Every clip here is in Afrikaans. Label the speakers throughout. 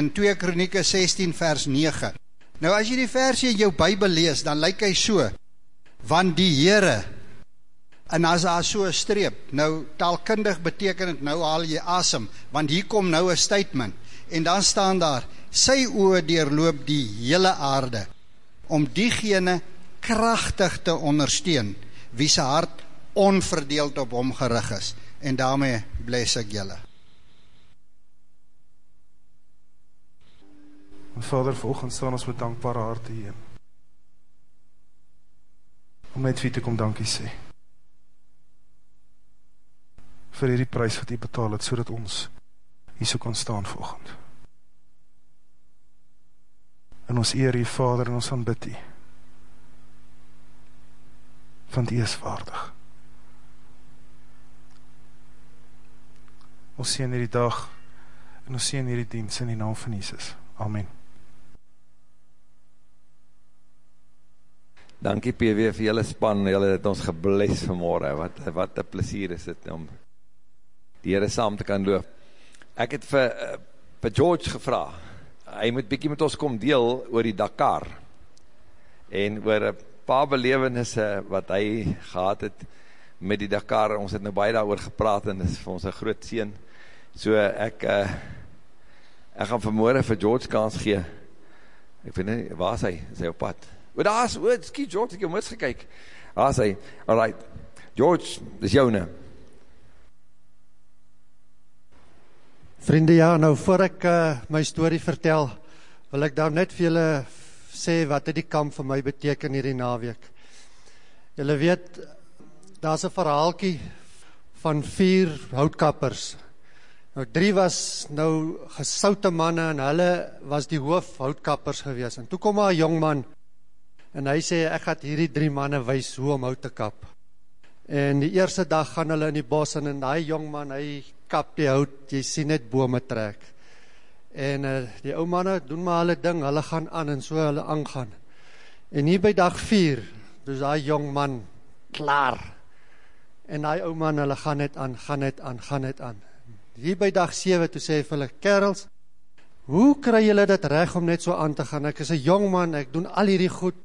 Speaker 1: in 2 Kronieke 16 vers 9. Nou as jy die versie in jou Bybel lees, dan lyk hy so: Want die Here en as daar so 'n streep, nou taalkundig beteken dit nou haal jy asem, want hier kom nou 'n statement en dan staan daar: Sy oë deurloop die hele aarde om diegene kragtig te ondersteun wie se hart onverdeeld op hom gerig is en daarmee bless ek julle.
Speaker 2: Vader, vanoggend staan ons met dankbare harte hier. Om net vir te kom dankie sê. Vir hierdie prys wat U betaal het sodat ons hier so kan staan vanoggend. En ons eer U Vader en ons aanbid U. Want U is waardig. Ons sien hierdie dag en ons sien hierdie diens in die naam van Jesus. Amen.
Speaker 3: Dankie PW vir julle span, julle het ons gebles vanmorgen, wat, wat een plezier is het om die Heere saam te kan loop. Ek het vir, uh, vir George gevra, hy moet bykie met ons kom deel oor die Dakar, en oor een paar belevenisse wat hy gehad het met die Dakar, ons het nou baie daar gepraat, en dit is vir ons een groot sien, so ek, uh, ek gaan vanmorgen vir George kans gee, ek vind nie, waar is hy, is hy op pad? Maar daar is, oh, skiet George, ek heb mis gekyk. Daar is hy, alright, George, dis jou nou.
Speaker 4: Vriende, ja, nou voor ek uh, my story vertel, wil ek daar net vir julle sê wat het die kamp vir my beteken hierdie naweek. Julle weet, daar is een verhaalkie van vier houtkappers. Nou drie was nou gesoute manne en hulle was die hoof houtkappers gewees. En toe kom maar een jongman, En hy sê, ek gaat hierdie drie manne wees hoe om hout te kap. En die eerste dag gaan hulle in die bos en en die jongman, hy kap die hout, jy sien net bome trek. En uh, die ou manne doen maar hulle ding, hulle gaan aan en so hulle aangaan. En hier by dag vier, dus die jongman klaar. En die ou man, hulle gaan net aan, gaan net aan, gaan net aan. Hier by dag 7, toe sê hy vir hulle, kerels, hoe kry julle dit reg om net so aan te gaan? Ek is een jongman, ek doen al hierdie goed,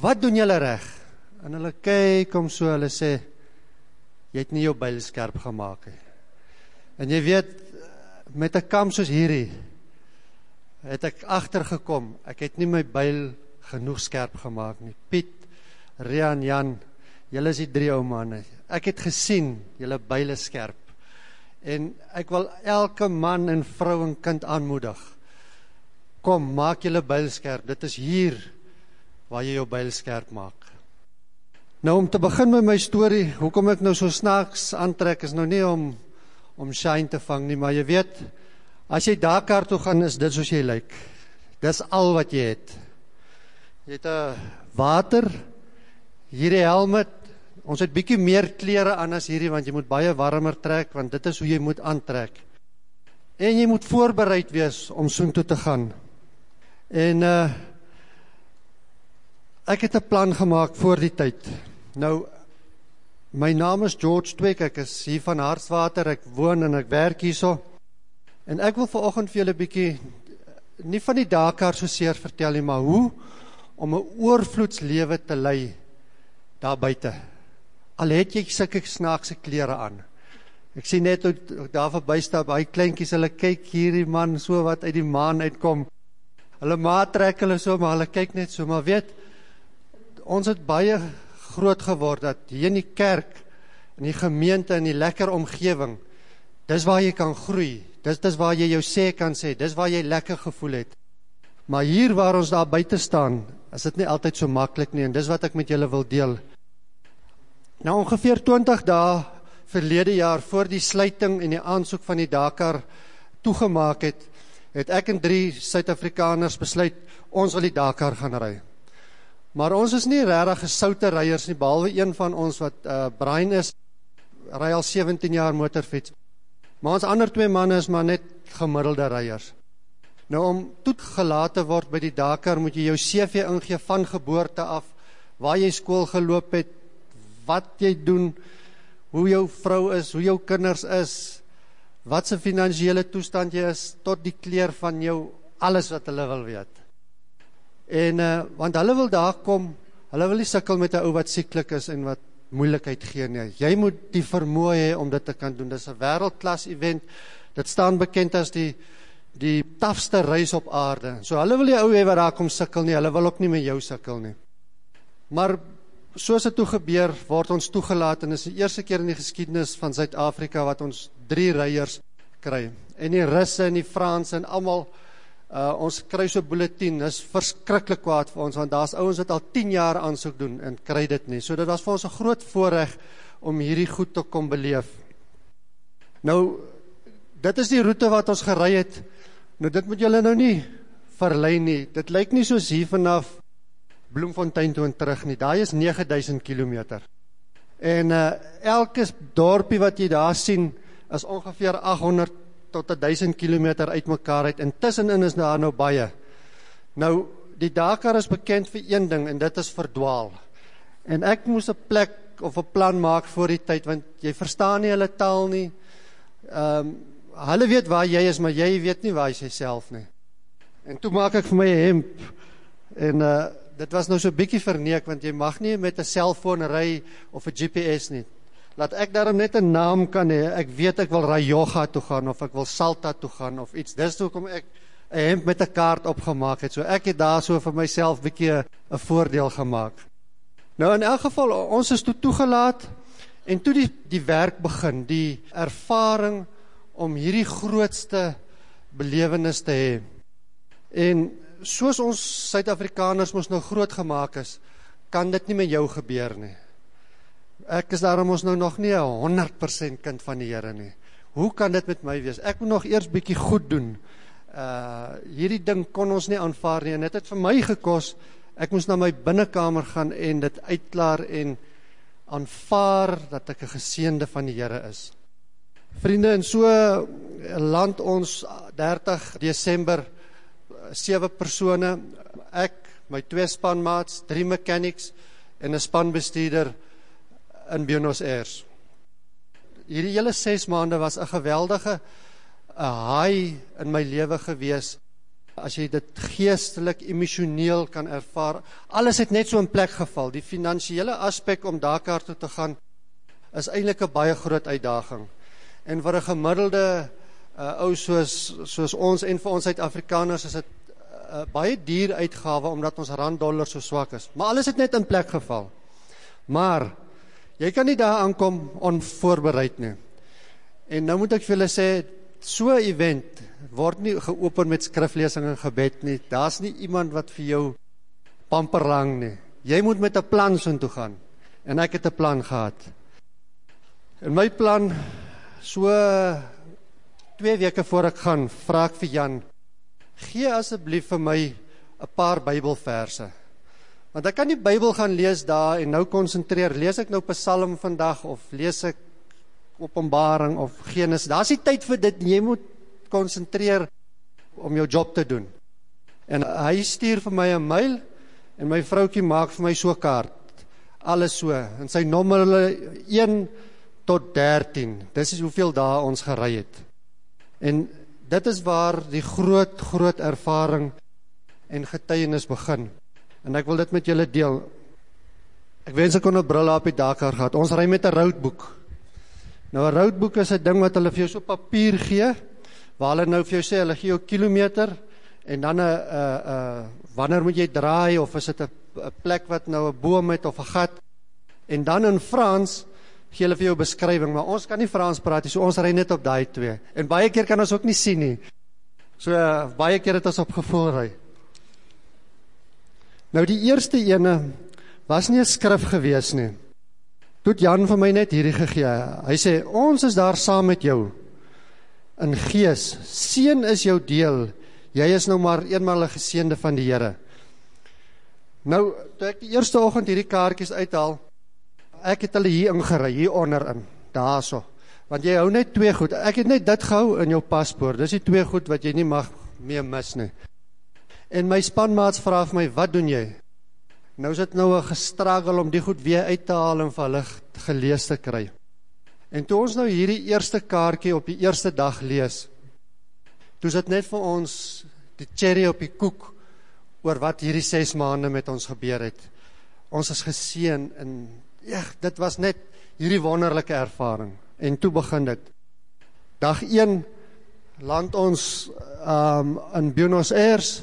Speaker 4: wat doen julle reg? En hulle kyk om so, hulle sê, jy het nie jou byl skerp gemaakt he. En jy weet, met een kam soos hierdie, het ek achtergekom, ek het nie my byl genoeg skerp gemaakt nie. Piet, Rian, Jan, julle is die drie ou manne. Ek het gesien, julle byl is skerp. En ek wil elke man en vrou en kind aanmoedig. Kom, maak julle byl skerp. Dit is hier, waar jy jou byl skerp maak. Nou om te begin met my story, hoekom ek nou so snaaks aantrek is nou nie om om shine te vang nie, maar jy weet as jy Dakar toe gaan is dit soos jy lyk. Dis al wat jy het. Jy het 'n water, hierdie helmet. Ons het bietjie meer klere aan as hierdie want jy moet baie warmer trek want dit is hoe jy moet aantrek. En jy moet voorbereid wees om soontoe te gaan. En uh Ek het 'n plan gemaak voor die tyd. Nou my naam is George Tweek, ek is hier van Hartswater, ek woon en ek werk hierso. En ek wil vanoggend vir julle 'n bietjie nie van die Dakar so seer vertel nie, maar hoe om 'n oorvloedslewe te lei daar buite. Al het jy sulke snaakse klere aan. Ek sien net hoe daar verbystap, baie kleintjies, hulle kyk hierdie man so wat uit die maan uitkom. Hulle maat trek hulle so, maar hulle kyk net so, maar weet ons het baie groot geword dat hier in die kerk, in die gemeente, in die lekker omgewing, dis waar jy kan groei, dis, dis waar jy jou sê kan sê, dis waar jy lekker gevoel het. Maar hier waar ons daar buiten staan, is dit nie altyd so makkelijk nie, en dis wat ek met julle wil deel. Nou ongeveer 20 dae verlede jaar, voor die sluiting en die aansoek van die Dakar toegemaak het, het ek en drie Suid-Afrikaners besluit, ons wil die Dakar gaan rui. Maar ons is nie regtig gesoute ryers nie, behalwe een van ons wat uh Brian is, ry al 17 jaar motorfiets. Maar ons ander twee manne is maar net gemiddelde ryers. Nou om toegelaat te word by die Dakar moet jy jou CV ingee van geboorte af, waar jy skool geloop het, wat jy doen, hoe jou vrou is, hoe jou kinders is, wat se finansiële toestand jy is tot die kleur van jou alles wat hulle wil weet. En uh want hulle wil daar kom, hulle wil nie sukkel met 'n ou wat sieklik is en wat moeilikheid gee nie. Jy moet die vermoë hê om dit te kan doen. Dis 'n wêreldklas event. Dit staan bekend as die die tafste reis op aarde. So hulle wil die ou hê wat daar kom sukkel nie. Hulle wil ook nie met jou sukkel nie. Maar soos dit toe gebeur, word ons toegelaat en is die eerste keer in die geskiedenis van Suid-Afrika wat ons drie ryers kry. En die Russe en die Franse en almal uh ons kry so bulletin. Dis verskriklik kwaad vir ons want daar's ouens wat al 10 jaar aansoek doen en kry dit nie. So dit was vir ons 'n groot voorreg om hierdie goed te kom beleef. Nou dit is die roete wat ons gery het. Nou dit moet julle nou nie verlei nie. Dit lyk nie soos hier vanaf Bloemfontein toe en terug nie. Daai is 9000 km. En uh elke dorpie wat jy daar sien is ongeveer 800 tot 1000 km uitmekaar uit. Intussenin is daar nou baie. Nou die Dakar is bekend vir een ding en dit is verdwaal. En ek moes 'n plek of 'n plan maak voor die tyd want jy verstaan nie hulle taal nie. Ehm um, hulle weet waar jy is, maar jy weet nie waar jy self nie. En toe maak ek vir my 'n hemp en uh dit was nou so bietjie verneek want jy mag nie met 'n selfoon ry of 'n GPS nie. Laat ek daarom net 'n naam kan hê. Ek weet ek wil Rayogga toe gaan of ek wil Salta toe gaan of iets. Dis hoekom ek 'n hemp met 'n kaart opgemaak het. So ek het daarso vir myself bietjie 'n voordeel gemaak. Nou in elk geval ons is toe toegelaat en toe die die werk begin, die ervaring om hierdie grootste belewenis te hê. En soos ons Suid-Afrikaners mos nou groot gemaak is, kan dit nie met jou gebeur nie. Ek is daarom ons nou nog nie 'n 100% kind van die Here nie. Hoe kan dit met my wees? Ek moet nog eers bietjie goed doen. Uh hierdie ding kon ons nie aanvaar nie en dit het vir my gekos. Ek moes na my binnekamer gaan en dit uitklaar en aanvaar dat ek 'n geseënde van die Here is. Vriende, in so land ons 30 Desember sewe persone, ek, my twee spanmaats, drie mechanics en 'n spanbestuurder in Buenos Aires. Hierdie hele 6 maande was 'n geweldige 'n high in my lewe gewees. As jy dit geestelik, emosioneel kan ervaar, alles het net so in plek geval. Die finansiële aspek om Dakar toe te gaan is eintlik 'n baie groot uitdaging. En vir 'n gemiddelde uh, ou soos soos ons en vir ons Suid-Afrikaners is dit 'n uh, baie duur uitgawe omdat ons rand dollar so swak is. Maar alles het net in plek geval. Maar Jy kan nie daar aankom onvoorbereid nie. En nou moet ek vir julle sê, so 'n event word nie geopen met skriflesing en gebed nie. Daar's nie iemand wat vir jou pamperlang nie. Jy moet met 'n plan soontoe gaan. En ek het 'n plan gehad. En my plan so 2 weke voor ek gaan, vra ek vir Jan, gee asseblief vir my 'n paar Bybelverse. Want ek kan die Bybel gaan lees daar en nou konsentreer. Lees ek nou Psalm vandag of lees ek Openbaring of Genesis? Daar's nie tyd vir dit. Jy moet konsentreer om jou job te doen. En hy stuur vir my 'n mail en my vroutjie maak vir my so 'n kaart. Alles so. En sy nommer hulle 1 tot 13. Dis is hoeveel dae ons gery het. En dit is waar die groot groot ervaring en getuienis begin. En ek wil dit met julle deel. Ek wens ek kon 'n bril op die Dakar gehad. Ons ry met 'n roadboek. Nou 'n roadboek is 'n ding wat hulle vir jou so papier gee waar hulle nou vir jou sê hulle gee jou kilometer en dan 'n 'n 'n wanneer moet jy draai of is dit 'n plek wat nou 'n boom het of 'n gat. En dan in Frans gee hulle vir jou beskrywing, maar ons kan nie Frans praat nie, so ons ry net op daai twee. En baie keer kan ons ook nie sien nie. So baie keer het ons op gevoel ry. Nou die eerste ene was nie 'n skrif gewees nie. Toe Jan vir my net hierdie gegee. Hy sê ons is daar saam met jou in gees. Seën is jou deel. Jy is nou maar eenmal 'n geseënde van die Here. Nou, toe ek die eerste oggend hierdie kaartjies uithaal, ek het hulle hier ingery, hier onderin, daarso. Want jy hou net twee goed. Ek het net dit gehou in jou paspoort. Dis die twee goed wat jy nie mag mee mis nie. En my spanmaats vra vir my, "Wat doen jy?" Nou is dit nou 'n gestruggle om die goed weer uit te haal en vir hulle gelees te kry. En toe ons nou hierdie eerste kaartjie op die eerste dag lees, toe is dit net vir ons die cherry op die koek oor wat hierdie 6 maande met ons gebeur het. Ons is geseën en ja, dit was net hierdie wonderlike ervaring. En toe begin dit. Dag 1 land ons um in Buenos Aires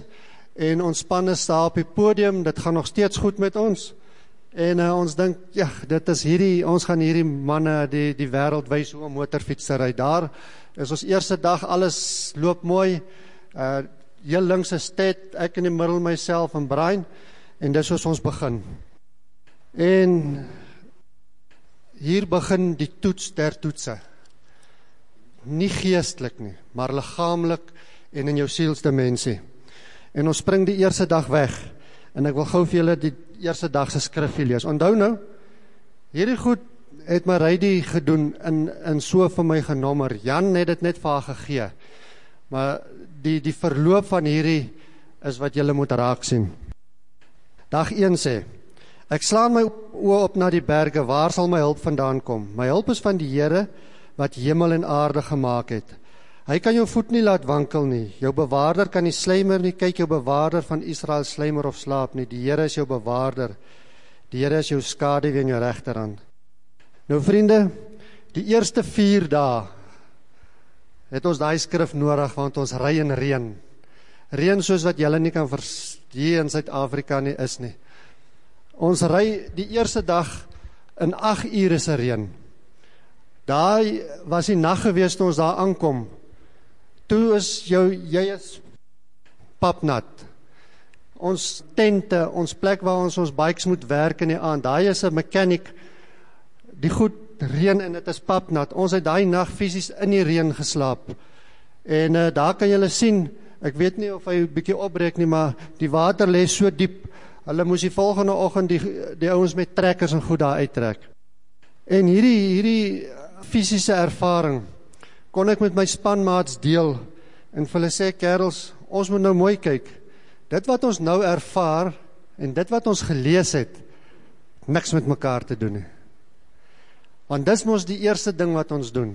Speaker 4: en ons spanne staan op die podium. Dit gaan nog steeds goed met ons. En uh, ons dink ja, dit is hierdie ons gaan hierdie manne die die wêreld wys hoe 'n motorfiets ry. Daar is ons eerste dag alles loop mooi. Uh heel links is Ted, ek in die middel myself en Brian en dis hoe ons begin. En hier begin die toets der toetse. Nie geestelik nie, maar liggaamlik en in jou sielsdimensie. En ons spring die eerste dag weg en ek wil gou vir julle die eerste dag se skrif lees. Onthou nou, hierdie goed het Marydi gedoen in in so vir my genommer. Jan het dit net vir haar gegee. Maar die die verloop van hierdie is wat julle moet raak sien. Dag 1 sê: Ek slaan my oë op na die berge, waar sal my hulp vandaan kom? My hulp is van die Here wat hemel en aarde gemaak het. Hy kan jou voet nie laat wankel nie. Jou bewaarder kan nie slymer nie. Kyk jou bewaarder van Israel slymer of slaap nie. Die Here is jou bewaarder. Die Here is jou skaduwee in jou regterhand. Nou vriende, die eerste 4 dae het ons daai skrif nodig want ons ry in reën. Reën soos wat julle nie kan hier in Suid-Afrika nie is nie. Ons ry die eerste dag in 8 ure se reën. Daai was die nag gewees toe ons daar aankom. Toe is jou jy is papnat. Ons tente, ons plek waar ons ons bikes moet werk in die aand. Daai is 'n mechanic. Die goed reën en dit is papnat. Ons het daai nag fisies in die reën geslaap. En uh, daar kan jy sien, ek weet nie of hy 'n bietjie opbreek nie, maar die water lê so diep. Hulle moes die volgende oggend die die ouens met trekkers en goed daar uittrek. En hierdie hierdie fisiese ervaring kon ek met my spanmaats deel en vir hulle sê kerels, ons moet nou mooi kyk. Dit wat ons nou ervaar en dit wat ons gelees het, niks met mekaar te doen nie. Want dis mos die eerste ding wat ons doen.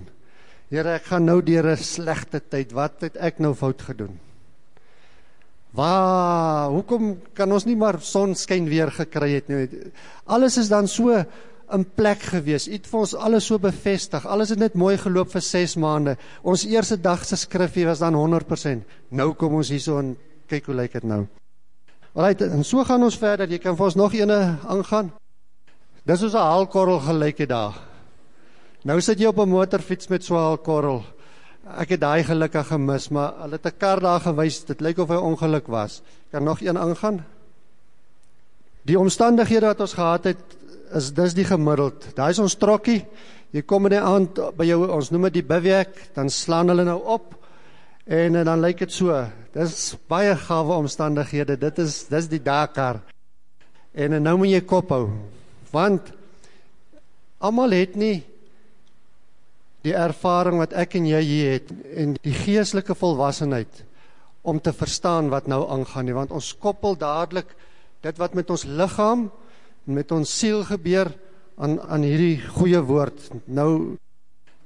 Speaker 4: Here, ek gaan nou deur 'n slegte tyd. Wat het ek nou fout gedoen? Waar, hoekom kan ons nie maar sonskyn weer gekry het nie? Alles is dan so in plek gewees. U het vir ons alles so bevestig. Alles het net mooi geloop vir 6 maande. Ons eerste dag se skrifgie was dan 100%. Nou kom ons hierso en kyk hoe lyk dit nou. Alraai, en so gaan ons verder. Jy kan vir ons nog eene aangaan. Dis soos 'n haalkorrel gelyk het daar. Nou sit jy op 'n motorfiets met so 'n haalkorrel. Ek het daai gelukkig gemis, maar hulle het 'n kar daar gewys. Dit lyk of hy ongeluk was. Kan nog een aangaan? Die omstandighede wat ons gehad het is dis die gemiddeld. Daai is ons trokkie. Jy kom in die aand by jou ons noem dit die bivouac, dan slaan hulle nou op en, en dan lyk dit so. Dis baie gawe omstandighede. Dit is dis die Dakar. En, en nou moet jy kop hou. Want almal het nie die ervaring wat ek en jy hier het en die geestelike volwassenheid om te verstaan wat nou aangaan nie want ons koppel dadelik dit wat met ons liggaam met ons siel gebeur aan aan hierdie goeie woord. Nou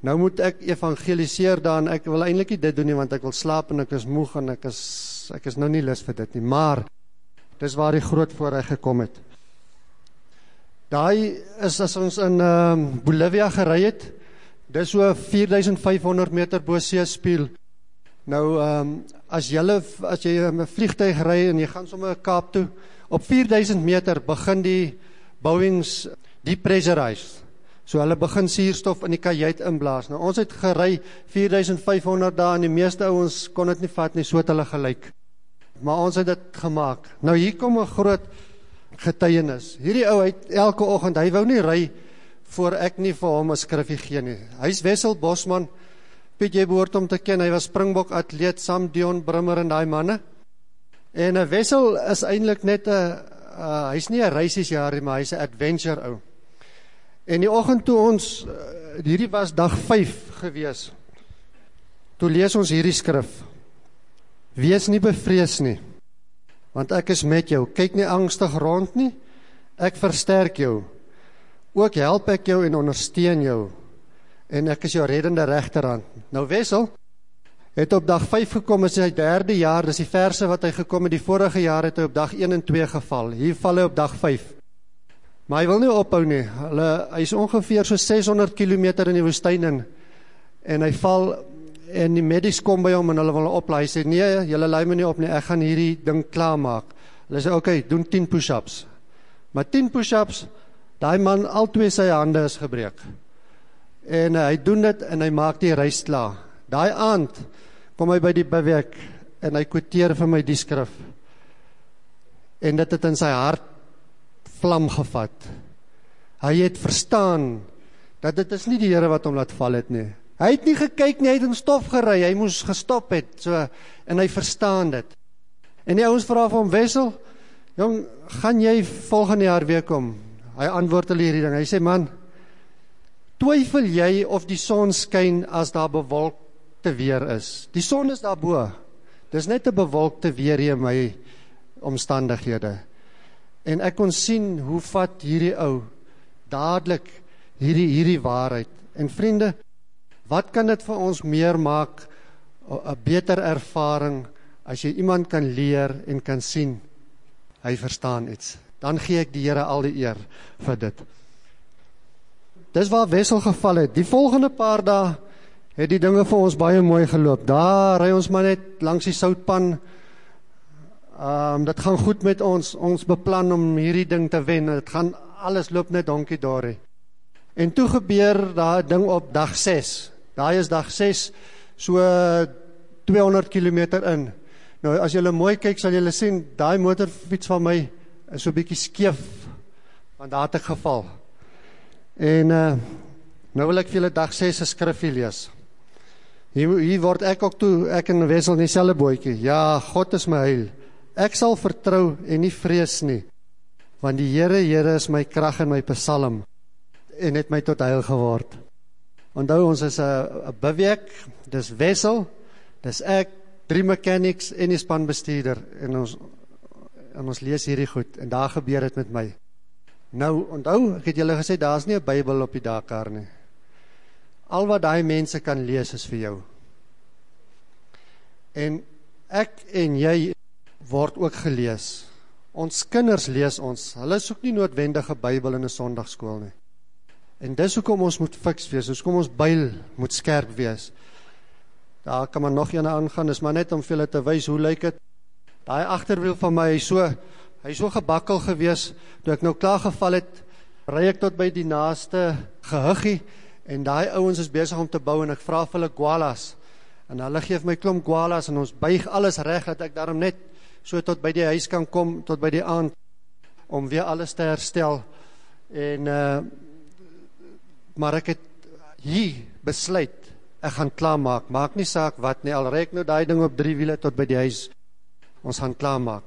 Speaker 4: nou moet ek evangeliseer dan ek wil eintlik nie dit doen nie want ek wil slaap en ek is moeg en ek is ek is nou nie lus vir dit nie, maar dis waar die groot voorreg gekom het. Daai is as ons in ehm um, Bolivia gery het. Dis so 4500 meter bo see spieël. Nou ehm um, as jy as jy 'n vliegtyg ry en jy gaan sommer Kaap toe, op 4000 meter begin die Boeings depressurize. So hulle begin suurstof in die kajuit inblaas. Nou ons het gery 4500 dae en die meeste ouens kon dit nie vat nie, so het hulle gelyk. Maar ons het dit gemaak. Nou hier kom 'n groot getuienis. Hierdie ou het elke oggend, hy wou nie ry voor ek nie vir hom 'n skrifgie gee nie. Hy's Wessel Bosman. Piet jy behoort hom te ken. Hy was Springbok atleet saam Dion Brummer en daai manne. En 'n Wessel is eintlik net 'n uh, nie 'n reisiesjaar nie, maar hy's 'n adventure ou. En die oggend toe ons uh, hierdie was dag 5 gewees. Toe lees ons hierdie skrif. Wees nie bevrees nie, want ek is met jou. Kyk nie angstig rond nie. Ek versterk jou. Ook help ek jou en ondersteun jou. en ek is jou reddende regterhand. Nou Wessel het op dag 5 gekom in sy derde jaar, dis die verse wat hy gekom het, die vorige jaar het hy op dag 1 en 2 geval, hier val hy op dag 5. Maar hy wil nie ophou nie, hy, hy is ongeveer so 600 kilometer in die woestijn in, en hy val, en die medies kom by hom, en hulle wil oplaai, hy sê, nee, jylle laai my nie op nie, ek gaan hierdie ding klaarmaak. Hulle sê, oké, okay, doen 10 push-ups. Maar 10 push-ups, die man, al twee sy hande is gebreek. En uh, hy doen dit, en hy maak die reis klaar. Die aand, kom hy by die bewek, en hy kwoteer vir my die skrif. En dit het in sy hart vlam gevat. Hy het verstaan, dat dit is nie die Heere wat hom laat val het nie. Hy het nie gekyk nie, hy het in stof gerei, hy moes gestop het, so, en hy verstaan dit. En die ouwens vraag vir hom, Wessel, jong, gaan jy volgende jaar weer kom? Hy antwoord hulle hierdie ding, hy sê, man, twyfel jy of die son skyn as daar bewolkte weer is? Die son is daar boe, dis net een bewolkte weer hier in my omstandighede. En ek kon sien, hoe vat hierdie ou, dadelijk, hierdie, hierdie waarheid. En vriende, wat kan dit vir ons meer maak, een beter ervaring, as jy iemand kan leer en kan sien, hy verstaan iets, dan gee ek die Heere al die eer vir dit. Dis waar Wessel geval het, die volgende paar dae het die dinge vir ons baie mooi geloop, daar rij ons maar net langs die soutpan, um, dit gaan goed met ons, ons beplan om hierdie ding te wen, het gaan, alles loop net donkie daar. En toe gebeur daar ding op dag 6, daar is dag 6, so 200 kilometer in, Nou as julle mooi kyk sal julle sien daai motorfiets van my is so bietjie skeef want daar het ek geval. En uh nou wil ek vir julle dag 6 se skrifgie lees. Hier hier word ek ook toe ek in Wessel in dieselfde bootjie. Ja, God is my heil. Ek sal vertrou en nie vrees nie. Want die Here, Here is my krag en my psalm en het my tot heil geword. Onthou ons is 'n beweek, dis Wessel, dis ek drie mechanics en die spanbestuurder en ons en ons lees hierdie goed en daar gebeur het met my nou onthou ek het julle gesê daar is nie een bybel op die Dakar nie al wat die mense kan lees is vir jou. En ek en jy word ook gelees. Ons kinders lees ons. Hulle soek nie noodwendige bybel in een sondagskool nie. En dis hoekom ons moet fiks wees. Hoekom ons byl moet skerp wees. Daar kan maar nog ene aangaan, is maar net om vir julle te wys hoe lyk het. Daai agterwiel van my, hy so, hy so gebakkel gewees, toe ek nou klaar geval het, ry ek tot by die naaste gehuggie, en daai ouwens is bezig om te bou, en ek vraag vir hulle gualas, en hulle geef my klom gualas, en ons buig alles recht, dat ek daarom net so tot by die huis kan kom, tot by die aand, om weer alles te herstel, en, uh, maar ek het hier besluit, ek gaan klaar maak, nie saak wat nie, al reik nou die ding op drie wiele tot by die huis, ons gaan klaar maak.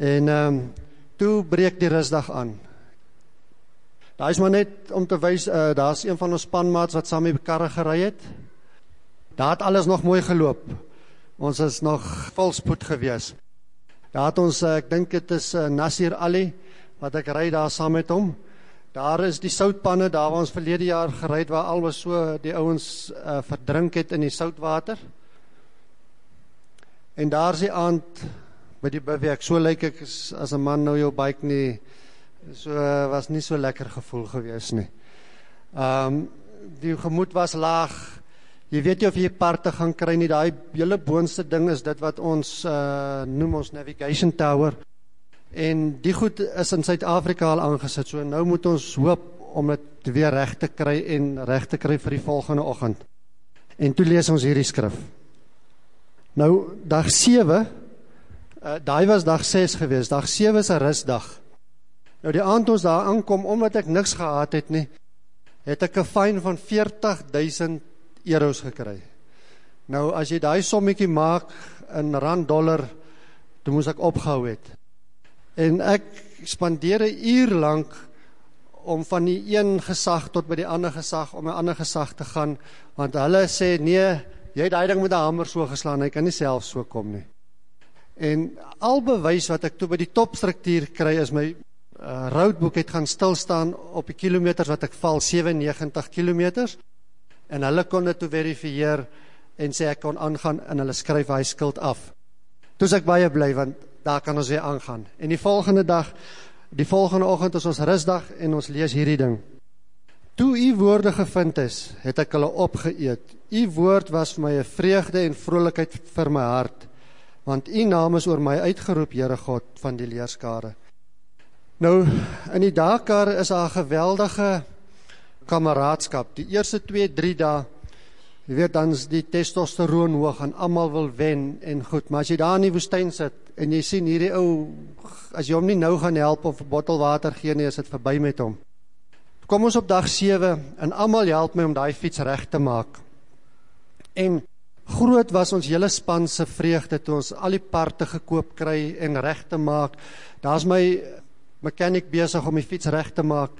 Speaker 4: En um, toe breek die rustdag aan. Daar is maar net om te wees, uh, daar is een van ons spanmaats wat saam met karre gerei het, daar het alles nog mooi geloop, ons is nog volspoed gewees. Daar het ons, uh, ek dink het is uh, Nasir Ali, wat ek rij daar saam met hom, Daar is die soutpanne, daar waar ons verlede jaar gereid, waar al was so die ouwens uh, verdrink het in die soutwater. En daar is die aand, by die beweek, so lyk ek as, een man nou jou bike nie, so was nie so lekker gevoel gewees nie. Um, die gemoed was laag, jy weet jy of jy parte gaan kry nie, die hele boonste ding is dit wat ons uh, noem ons navigation tower, en die goed is in Suid-Afrika al aangesit, so nou moet ons hoop om het weer recht te kry en recht te kry vir die volgende ochend. En toe lees ons hierdie skrif. Nou, dag 7, uh, eh, daai was dag 6 gewees, dag 7 is een rustdag. Nou die aand ons daar aankom, omdat ek niks gehad het nie, het ek een fine van 40.000 euro's gekry. Nou, as jy die sommiekie maak in rand dollar, toe moes ek opgehou het en ek spandeer een uur lang om van die een gesag tot by die ander gesag, om die ander gesag te gaan, want hulle sê, nee, jy het die ding met die hamer so geslaan, hy kan nie self so kom nie. En al bewys wat ek toe by die topstruktuur kry, is my uh, roadbook het gaan stilstaan op die kilometers wat ek val, 97 kilometers, en hulle kon dit toe verifieer en sê ek kon aangaan en hulle skryf hy skuld af. Toe ek baie bly want daar kan ons weer aangaan. En die volgende dag, die volgende oggend is ons rusdag en ons lees hierdie ding. Toe u woorde gevind is, het ek hulle opgeëet. U woord was vir my 'n vreugde en vrolikheid vir my hart, want u naam is oor my uitgeroep, Here God van die leerskare. Nou in die Dakar is daar 'n geweldige kameraadskap. Die eerste 2, 3 dae Jy weet dan is die testosteroon hoog en almal wil wen en goed, maar as jy daar in die woestyn sit en jy sien hierdie ou as jy hom nie nou gaan help of 'n bottel water gee nie, is dit verby met hom. Kom ons op dag 7 en almal help my om daai fiets reg te maak. En groot was ons hele span se vreugde toe ons al die parte gekoop kry en reg te maak. Daar's my mechanic besig om die fiets reg te maak.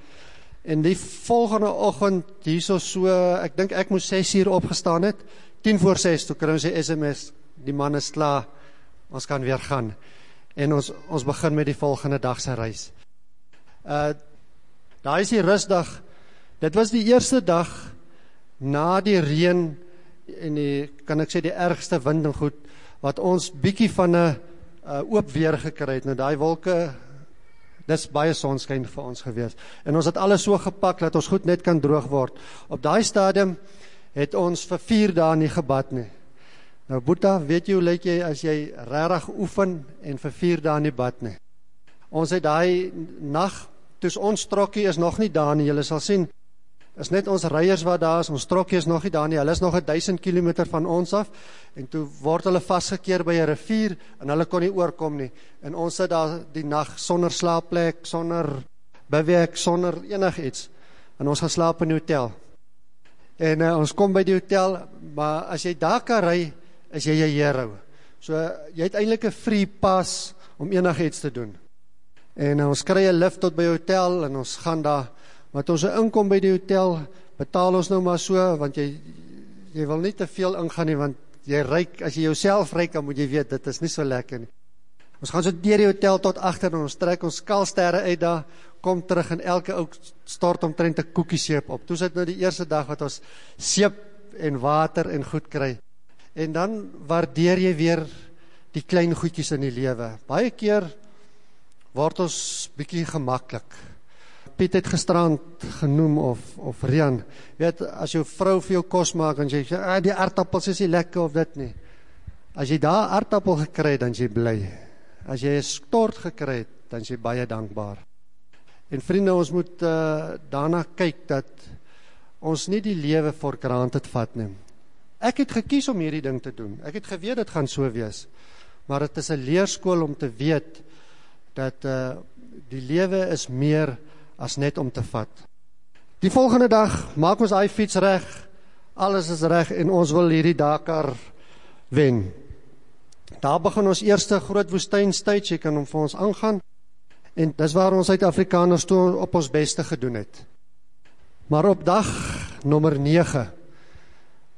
Speaker 4: En die volgende oggend hierso so, ek dink ek moes 6 uur opgestaan het. 10 voor 6 toe kry ons die SMS, die man is klaar. Ons kan weer gaan. En ons ons begin met die volgende dag se reis. Uh daai is die rusdag. Dit was die eerste dag na die reën en die kan ek sê die ergste wind en goed wat ons bietjie van 'n uh, oop weer gekry het. Nou daai wolke Dis baie sonskyn vir ons gewees. En ons het alles so gepak dat ons goed net kan droog word. Op daai stadium het ons vir 4 dae nie gebad nie. Nou Boeta, weet jy hoe lyk jy as jy regtig oefen en vir 4 dae nie bad nie? Ons het daai nag, toe ons trokkie is nog nie daar nie. Julle sal sien, is net ons ryers wat daar is, ons trokkie is nog nie daar nie, hulle is nog 1000 km van ons af, en toe word hulle vastgekeer by een rivier, en hulle kon nie oorkom nie, en ons sit daar die nacht sonder slaapplek, sonder bewerk, sonder enig iets, en ons gaan slaap in die hotel, en uh, ons kom by die hotel, maar as jy daar kan ry, is jy jy hero, so jy het eindelijk een free pass, om enig iets te doen, en uh, ons kry een lift tot by hotel, en ons gaan daar, Want ons inkom by die hotel, betaal ons nou maar so, want jy, jy wil nie te veel ingaan nie, want jy reik, as jy jouself reik, dan moet jy weet, dit is nie so lekker nie. Ons gaan so dier die hotel tot achter, en ons trek ons kalsterre uit daar, kom terug, en elke ook stort omtrent een koekie seep op. Toe sit nou die eerste dag, wat ons seep en water en goed kry. En dan waardeer jy weer die klein goedkies in die lewe. Baie keer word ons bykie gemakkelijk. Piet het gestrand genoem of of Rian. Weet as jou vrou vir jou kos maak en jy sê ah, die aardappels is nie lekker of dit nie. As jy daar aardappel gekry het, dan jy bly. As jy 'n stort gekry het, dan jy baie dankbaar. En vriende, ons moet uh, daarna kyk dat ons nie die lewe vir granted vat nie. Ek het gekies om hierdie ding te doen. Ek het geweet dit gaan so wees. Maar dit is 'n leerskool om te weet dat uh die lewe is meer as net om te vat. Die volgende dag maak ons daai fiets reg. Alles is reg en ons wil hierdie Dakar wen. Daar begin ons eerste groot woestyn stage, jy kan hom vir ons aangaan. En dis waar ons Suid-Afrikaners toe op ons beste gedoen het. Maar op dag nommer 9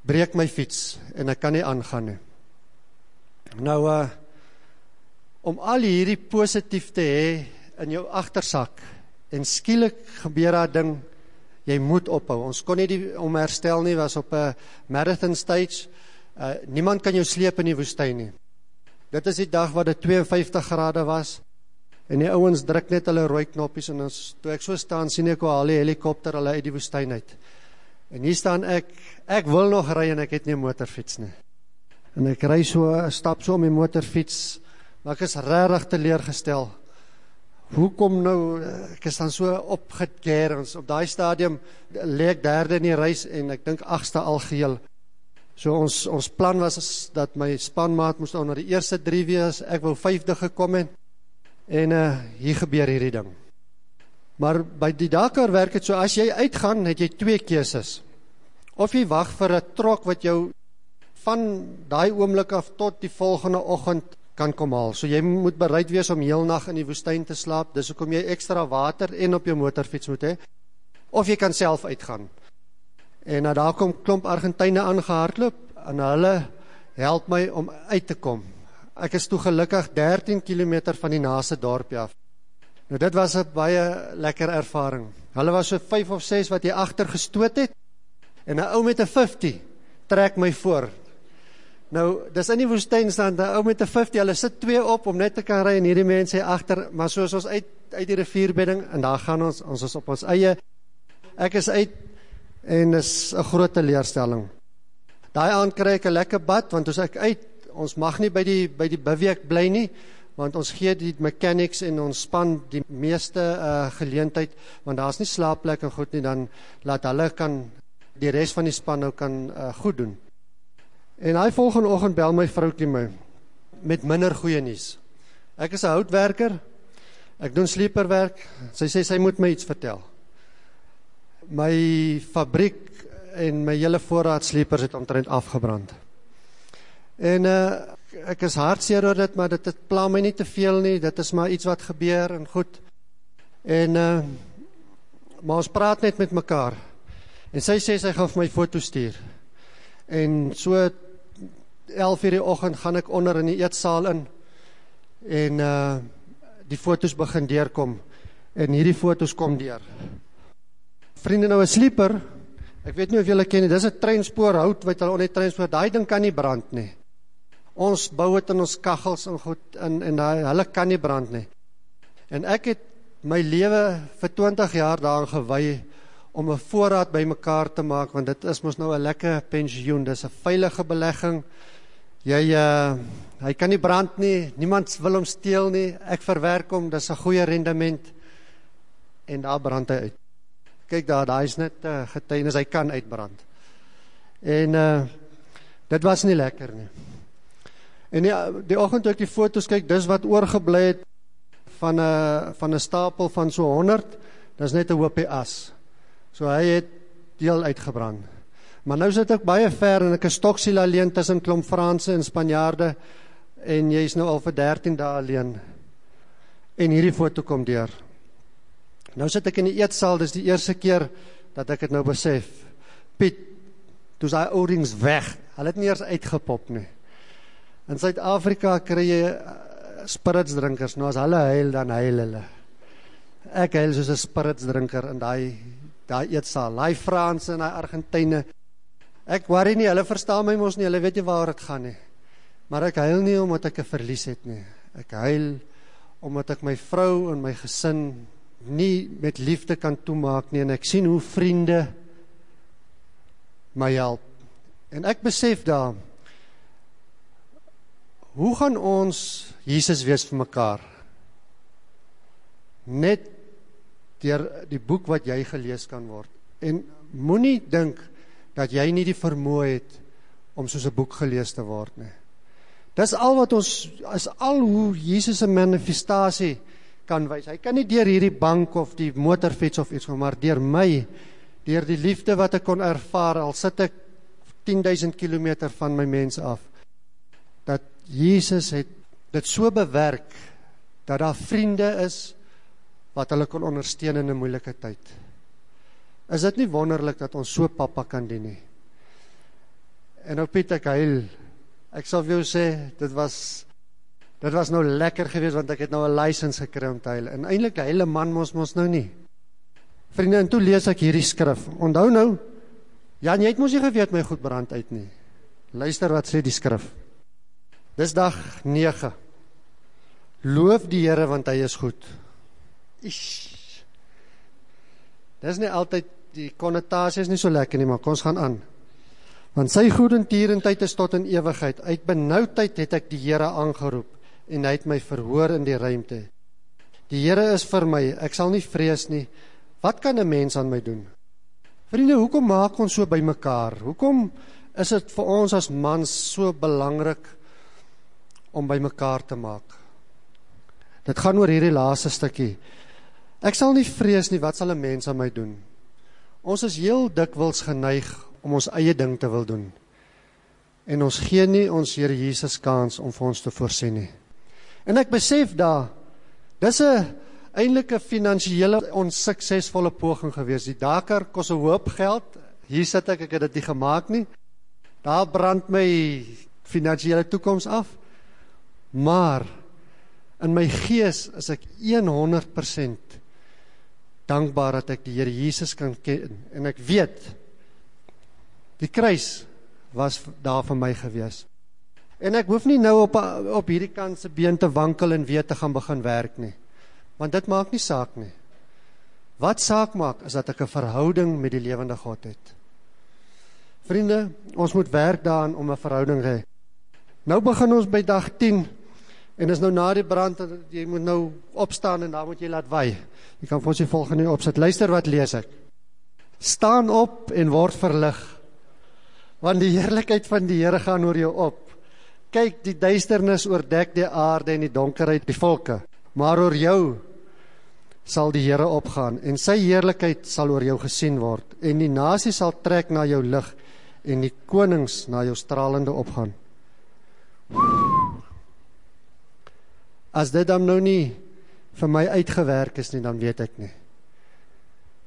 Speaker 4: breek my fiets en ek kan nie aangaan nie. Nou uh om al hierdie positief te hê in jou agtersak en skielik gebeur daar ding jy moet ophou. Ons kon nie die om herstel nie was op 'n marathon stage. Uh niemand kan jou sleep in die woestyn nie. Dit is die dag wat dit 52 grade was en die ouens druk net hulle rooi knoppies en ons toe ek so staan sien ek hoe al die helikopter hulle uit die woestyn uit. En hier staan ek, ek wil nog ry en ek het nie 'n motorfiets nie. En ek ry so stap so om die motorfiets, maar ek is regtig teleurgestel hoekom nou ek is dan so opgekeer ons op daai stadium lê ek derde in die reis en ek dink agste algeheel. So ons ons plan was dat my spanmaat moes onder die eerste 3 wees. Ek wou 5de gekom het en uh, hier gebeur hierdie ding. Maar by die Dakar werk dit so as jy uitgaan het jy twee keuses. Of jy wag vir 'n trok wat jou van daai oomblik af tot die volgende oggend kan kom haal. So jy moet bereid wees om heel nag in die woestyn te slaap. Dis hoekom jy ekstra water en op jou motorfiets moet hê. Of jy kan self uitgaan. En nou daar kom klomp Argentyne aangehardloop en hulle help my om uit te kom. Ek is toe gelukkig 13 km van die naaste dorpie af. Nou dit was 'n baie lekker ervaring. Hulle was so 5 of 6 wat jy agter gestoot het En 'n ou met 'n 50 trek my voor. Nou, dis in die woestyn staan 'n ou met 'n 50, hulle sit twee op om net te kan ry en hierdie mense agter, maar soos ons uit uit die rivierbedding en daar gaan ons, ons is op ons eie. Ek is uit en dis 'n groot teleurstelling. Daai aand kry ek 'n lekker bad want as ek uit, ons mag nie by die by die biweek bly nie want ons gee die mechanics en ons span die meeste uh, geleentheid want daar's nie slaapplek en goed nie dan laat hulle kan die res van die span nou kan uh, goed doen. En hy volgende oggend bel my vroukie my met minder goeie nuus. Ek is 'n houtwerker. Ek doen sleeperwerk. Sy sê sy moet my iets vertel. My fabriek en my hele voorraad sleepers het omtrent afgebrand. En uh ek is hartseer oor dit, maar dit het pla my nie te veel nie. Dit is maar iets wat gebeur en goed. En uh maar ons praat net met mekaar. En sy sê sy gaan vir my foto stuur. En so 11:00 die oggend gaan ek onder in die eetsaal in en uh die fotos begin deurkom en hierdie fotos kom deur. Vriende nou 'n sleeper. Ek weet nie of julle ken nie, dis 'n treinspoor hout wat hulle onder die treinspoor, daai ding kan nie brand nie. Ons bou dit in ons kaggels en goed in en daai hulle kan nie brand nie. En ek het my lewe vir 20 jaar daaraan gewy om 'n voorraad bymekaar te maak want dit is mos nou 'n lekker pensioen, dis 'n veilige belegging. Jy uh hy kan nie brand nie, niemand wil hom steel nie. Ek verwerk hom, dis 'n goeie rendement. En daar brand hy uit. Kyk daar, daai is net 'n uh, getuienis hy kan uitbrand. En uh dit was nie lekker nie. En die die oggend toe ek die foto's kyk, dis wat oorgebly het van 'n van 'n stapel van so 100. Dis net 'n hoopie as. So hy het deel uitgebrand. Maar nou sit ek baie ver en ek is stoksiel alleen tussen klomp Franse en Spanjaarde en jy's nou al vir 13 dae alleen. En hierdie foto kom deur. Nou sit ek in die eetsaal, dis die eerste keer dat ek dit nou besef. Piet, toe's daai oorings weg. Hulle het nie eers uitgepop nie. In Suid-Afrika kry jy uh, spiritsdrinkers, nou as hulle huil dan huil hulle. Ek huil soos 'n spiritsdrinker in daai daai eetsaal. Daai Franse en daai Argentyne. Ek worry nie, hulle verstaan my mos nie, hulle weet nie waar dit gaan nie. Maar ek huil nie omdat ek 'n verlies het nie. Ek huil omdat ek my vrou en my gesin nie met liefde kan toemaak nie en ek sien hoe vriende my help. En ek besef daar hoe gaan ons Jesus wees vir mekaar? Net deur die boek wat jy gelees kan word. En moenie dink dat jy nie die vermoë het om soos 'n boek gelees te word nie. Dis al wat ons is al hoe Jesus se manifestasie kan wys. Hy kan nie deur hierdie bank of die motorfiets of iets maar deur my deur die liefde wat ek kon ervaar al sit ek 10000 km van my mense af dat Jesus het dit so bewerk dat daar vriende is wat hulle kon ondersteun in 'n moeilike tyd. Is dit nie wonderlik dat ons so pappa kan dien nie? En nou Piet ek huil. Ek sal vir jou sê dit was dit was nou lekker geweest want ek het nou 'n lisensie gekry om te huil. En eintlik 'n hele man mos mos nou nie. Vriende, en toe lees ek hierdie skrif. Onthou nou, Jan, jy het mos nie geweet my goed brand uit nie. Luister wat sê die skrif. Dis dag 9. Loof die Here want hy is goed. Ish. Dis nie altyd die konnotasie is nie so lekker nie, maar kom ons gaan aan. Want sy goedertierendheid is tot in ewigheid. Uit benoudheid het ek die Here aangeroep en hy het my verhoor in die ruimte. Die Here is vir my, ek sal nie vrees nie. Wat kan 'n mens aan my doen? Vriende, hoekom maak ons so bymekaar? Hoekom is dit vir ons as mans so belangrik om bymekaar te maak? Dit gaan oor hierdie laaste stukkie. Ek sal nie vrees nie, wat sal 'n mens aan my doen? Ons is heel dikwels geneig om ons eie ding te wil doen. En ons gee nie ons Here Jesus kans om vir ons te voorsien nie. En ek besef daar dis 'n eintlike finansiële onsuksesvolle poging gewees. Die Dakar kos 'n hoop geld. Hier sit ek, ek het dit nie gemaak nie. Daar brand my finansiële toekoms af. Maar in my gees is ek 100% dankbaar dat ek die Here Jesus kan ken en ek weet Die kruis was daar vir my gewees. En ek hoef nie nou op op hierdie kant se been te wankel en weer te gaan begin werk nie. Want dit maak nie saak nie. Wat saak maak is dat ek 'n verhouding met die lewende God het. Vriende, ons moet werk daaraan om 'n verhouding te hê. Nou begin ons by dag 10 en is nou na die brand jy moet nou opstaan en dan moet jy laat wy. Jy kan vir ons die volgende opsit. Luister wat lees ek. Staan op en word verlig. Want die heerlikheid van die Here gaan oor jou op. Kyk, die duisternis oordek die aarde en die donkerheid die volke, maar oor jou sal die Here opgaan en sy heerlikheid sal oor jou gesien word en die nasies sal trek na jou lig en die konings na jou stralende opgaan. As dit dan nou nie vir my uitgewerk is nie, dan weet ek nie.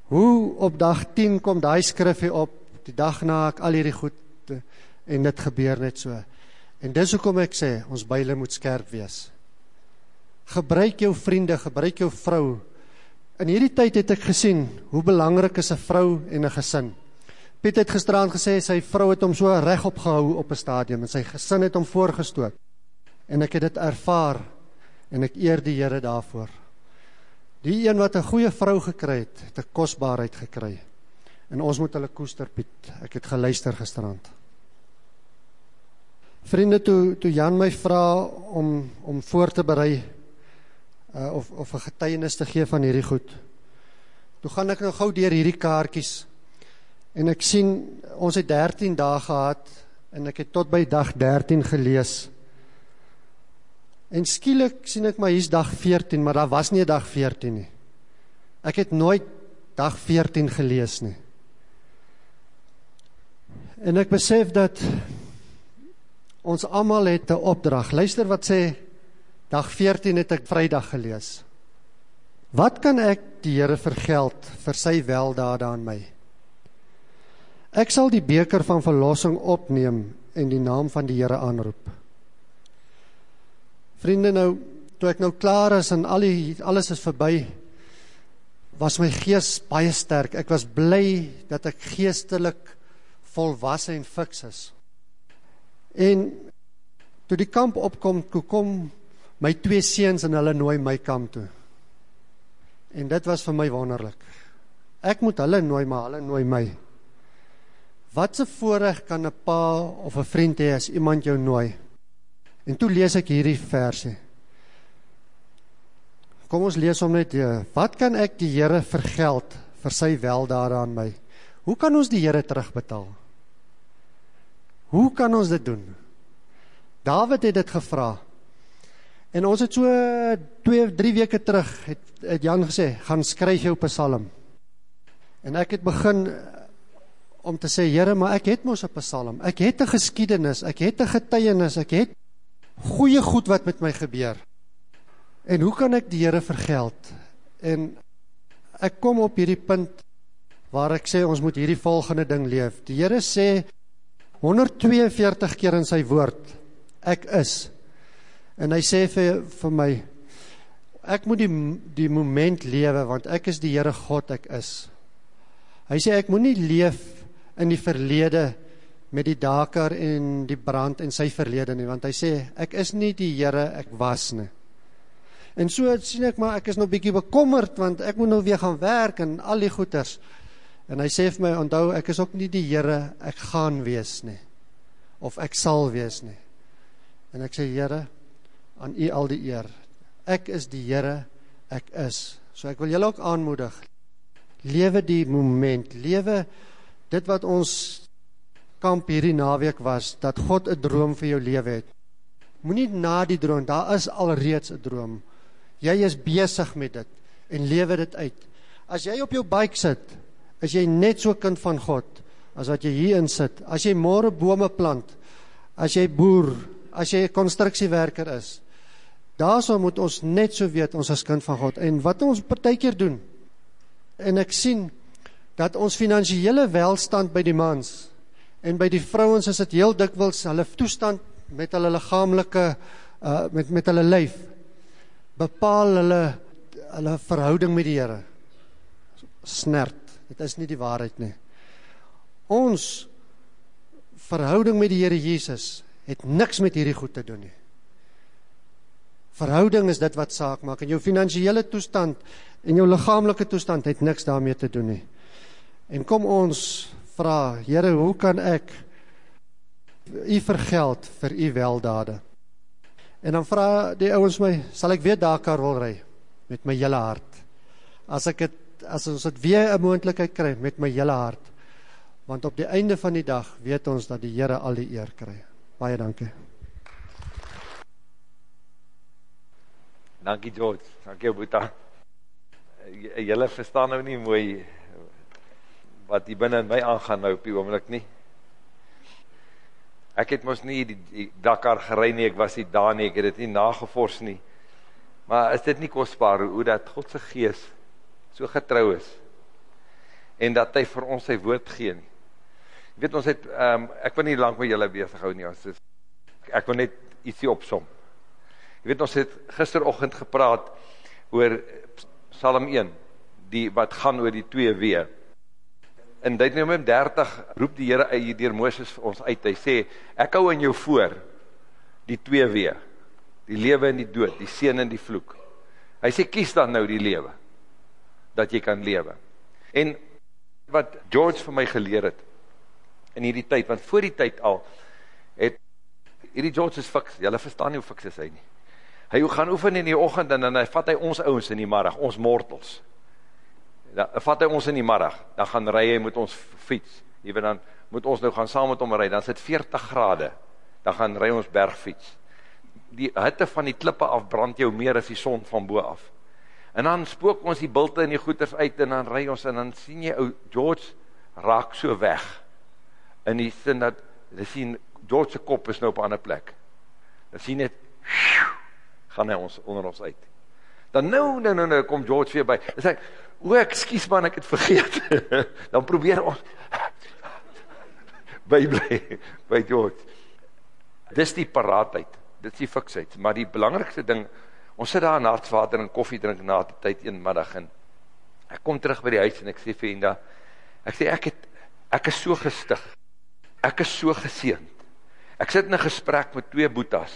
Speaker 4: Hoe op dag 10 kom daai skrif hier op, die dag na ek al hierdie goed en dit gebeur net so. En dis hoekom ek sê ons byle moet skerp wees. Gebruik jou vriende, gebruik jou vrou. In hierdie tyd het ek gesien hoe belangrik is 'n vrou en 'n gesin. Piet het gisteraan gesê sy vrou het hom so regop gehou op 'n stadium en sy gesin het hom voorgestoot. En ek het dit ervaar en ek eer die Here daarvoor. Die een wat 'n goeie vrou gekry het, het 'n kosbaarheid gekry. En ons moet hulle koester, Piet. Ek het geluister gisterand. Vriende, toe toe Jan my vra om om voor te berei uh, of of 'n getuienis te gee van hierdie goed. Toe gaan ek nou gou deur hierdie kaartjies en ek sien ons het 13 dae gehad en ek het tot by dag 13 gelees. En skielik sien ek maar hier's dag 14, maar daar was nie 'n dag 14 nie. Ek het nooit dag 14 gelees nie. En ek besef dat ons almal het 'n opdrag. Luister wat sê dag 14 het ek Vrydag gelees. Wat kan ek die Here vergeld vir sy weldade aan my? Ek sal die beker van verlossing opneem en die naam van die Here aanroep. Vriende nou, toe ek nou klaar is en al die alles is verby, was my gees baie sterk. Ek was bly dat ek geestelik volwasse en fiks is. En toe die kamp opkom, toe kom my twee seuns en hulle nooi my kamp toe. En dit was vir my wonderlik. Ek moet hulle nooi, maar hulle nooi my. Wat 'n voorreg kan 'n pa of 'n vriend hê as iemand jou nooi? En toe lees ek hierdie verse. Kom ons lees hom net hier. Wat kan ek die Here vergeld vir sy weldade aan my? Hoe kan ons die Here terugbetaal? Hoe kan ons dit doen? Dawid het dit gevra. En ons het so 2 3 weke terug het, het Jan gesê, gaan skryf jou psalm. En ek het begin om te sê Here, maar ek het mos 'n psalm. Ek het 'n geskiedenis, ek het 'n getuienis, ek het goeie goed wat met my gebeur. En hoe kan ek die Here vergeld? En ek kom op hierdie punt waar ek sê ons moet hierdie volgende ding leef. Die Here sê 142 keer in sy woord ek is. En hy sê vir vir my ek moet die die moment lewe want ek is die Here God ek is. Hy sê ek moenie leef in die verlede met die daker en die brand en sy verlede nie want hy sê ek is nie die Here ek was nie. En so sien ek maar ek is nou bietjie bekommerd want ek moet nou weer gaan werk en al die goeters. En hy sê vir my onthou ek is ook nie die Here ek gaan wees nie of ek sal wees nie. En ek sê Here aan u al die eer. Ek is die Here ek is. So ek wil julle ook aanmoedig. Lewe die moment, lewe dit wat ons kamp hierdie naweek was dat God 'n droom vir jou lewe het. Moenie na die droom, daar is alreeds 'n droom. Jy is besig met dit en lewe dit uit. As jy op jou bike sit, is jy net so kind van God as wat jy hier in sit. As jy môre bome plant, as jy boer, as jy 'n konstruksiewerker is. Daarso moet ons net so weet ons is kind van God en wat ons partykeer doen. En ek sien dat ons finansiële welstand by die mans En by die vrouens is dit heel dikwels hulle toestand met hulle liggaamlike uh met met hulle lyf bepaal hulle hulle verhouding met die Here. Snert. Dit is nie die waarheid nie. Ons verhouding met die Here Jesus het niks met hierdie goed te doen nie. Verhouding is dit wat saak maak en jou finansiële toestand en jou liggaamlike toestand het niks daarmee te doen nie. En kom ons vra, Here, hoe kan ek u vergeld vir u weldade? En dan vra die ouens my, sal ek weer Dakar wil ry met my hele hart? As ek het, as ons dit weer 'n moontlikheid kry met my hele hart. Want op die einde van die dag weet ons dat die Here al die eer kry. Baie dankie.
Speaker 5: Dankie George. Dankie Boeta. Julle verstaan nou nie mooi wat hier binne in my aangaan nou op die oomblik nie. Ek het mos nie die, die Dakar gery nie, ek was nie daar nie, ek het dit nie nagevors nie. Maar is dit nie kosbaar hoe dat God se gees so getrou is en dat hy vir ons sy woord gee nie. Jy weet ons het ehm um, ek wil nie lank met julle besig hou nie, ons is ek wil net ietsie opsom. Jy weet ons het gisteroggend gepraat oor Psalm 1, die wat gaan oor die twee weë in Deuteronomium 30 roep die Here uit deur Moses vir ons uit. Hy sê ek hou in jou voor die twee weë, die lewe en die dood, die seën en die vloek. Hy sê kies dan nou die lewe dat jy kan lewe. En wat George vir my geleer het in hierdie tyd, want voor die tyd al het hierdie George is fiks, julle verstaan nie hoe fiks is hy nie. Hy gaan oefen in die oggend en dan hy vat hy ons ouens in die middag, ons mortels dan vat hy ons in die middag, dan gaan ry hy met ons fiets, even dan moet ons nou gaan saam met hom ry, dan sit 40 grade, dan gaan ry ons bergfiets. Die hitte van die klippe af brand jou meer as die son van bo af. En dan spook ons die bilte en die goeters uit en dan ry ons en dan sien jy ou George raak so weg. In die sin dat jy sien George se kop is nou op 'n ander plek. Dan sien net gaan hy ons onder ons uit. Dan nou nou nou, nou kom George weer by. Dis hy O, ekskuus man, ek het vergeet. Dan probeer ons by bly by George. Dis die paraatheid. Dis die fiksheid, maar die belangrikste ding, ons sit daar in hartswater en koffie drink na die tyd een middag en ek kom terug by die huis en ek sê vir Enda, ek sê ek het ek is so gestig. Ek is so geseënd. Ek sit in 'n gesprek met twee boetas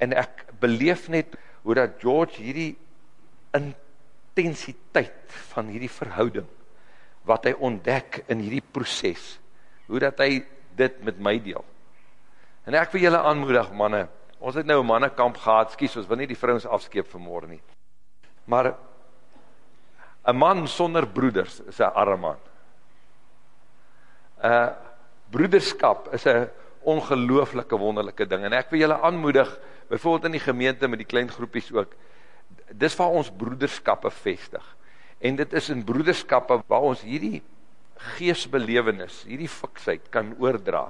Speaker 5: en ek beleef net hoe dat George hierdie in intensiteit van hierdie verhouding wat hy ontdek in hierdie proses. Hoe dat hy dit met my deel. En ek wil julle aanmoedig manne. Ons het nou 'n mannekamp gehad. Skus, ons wil nie die vrouens afskeep vanmôre nie. Maar 'n man sonder broeders is 'n arm man. 'n Broederskap is 'n ongelooflike wonderlike ding en ek wil julle aanmoedig, byvoorbeeld in die gemeente met die klein groepies ook, dis waar ons broederskappe vestig. En dit is in broederskappe waar ons hierdie geesbelewenis, hierdie fiksheid kan oordra.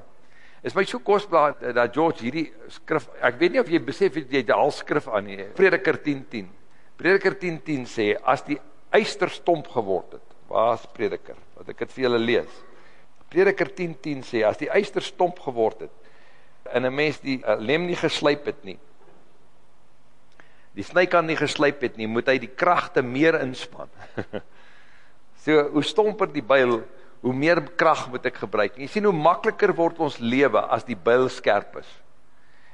Speaker 5: Is my so kosbaar dat George hierdie skrif, ek weet nie of jy besef het jy die halskrif aan nie. Prediker 10:10. Prediker 10:10 sê as die eyster stomp geword het, waar's Prediker? Wat ek dit vir julle lees. Prediker 10:10 sê as die eyster stomp geword het en 'n mens die uh, lem nie geslyp het nie, die snykant nie geslyp het nie, moet hy die krachte meer inspan. so, hoe stomper die byl, hoe meer kracht moet ek gebruik. Jy sien hoe makkeliker word ons lewe as die byl skerp is.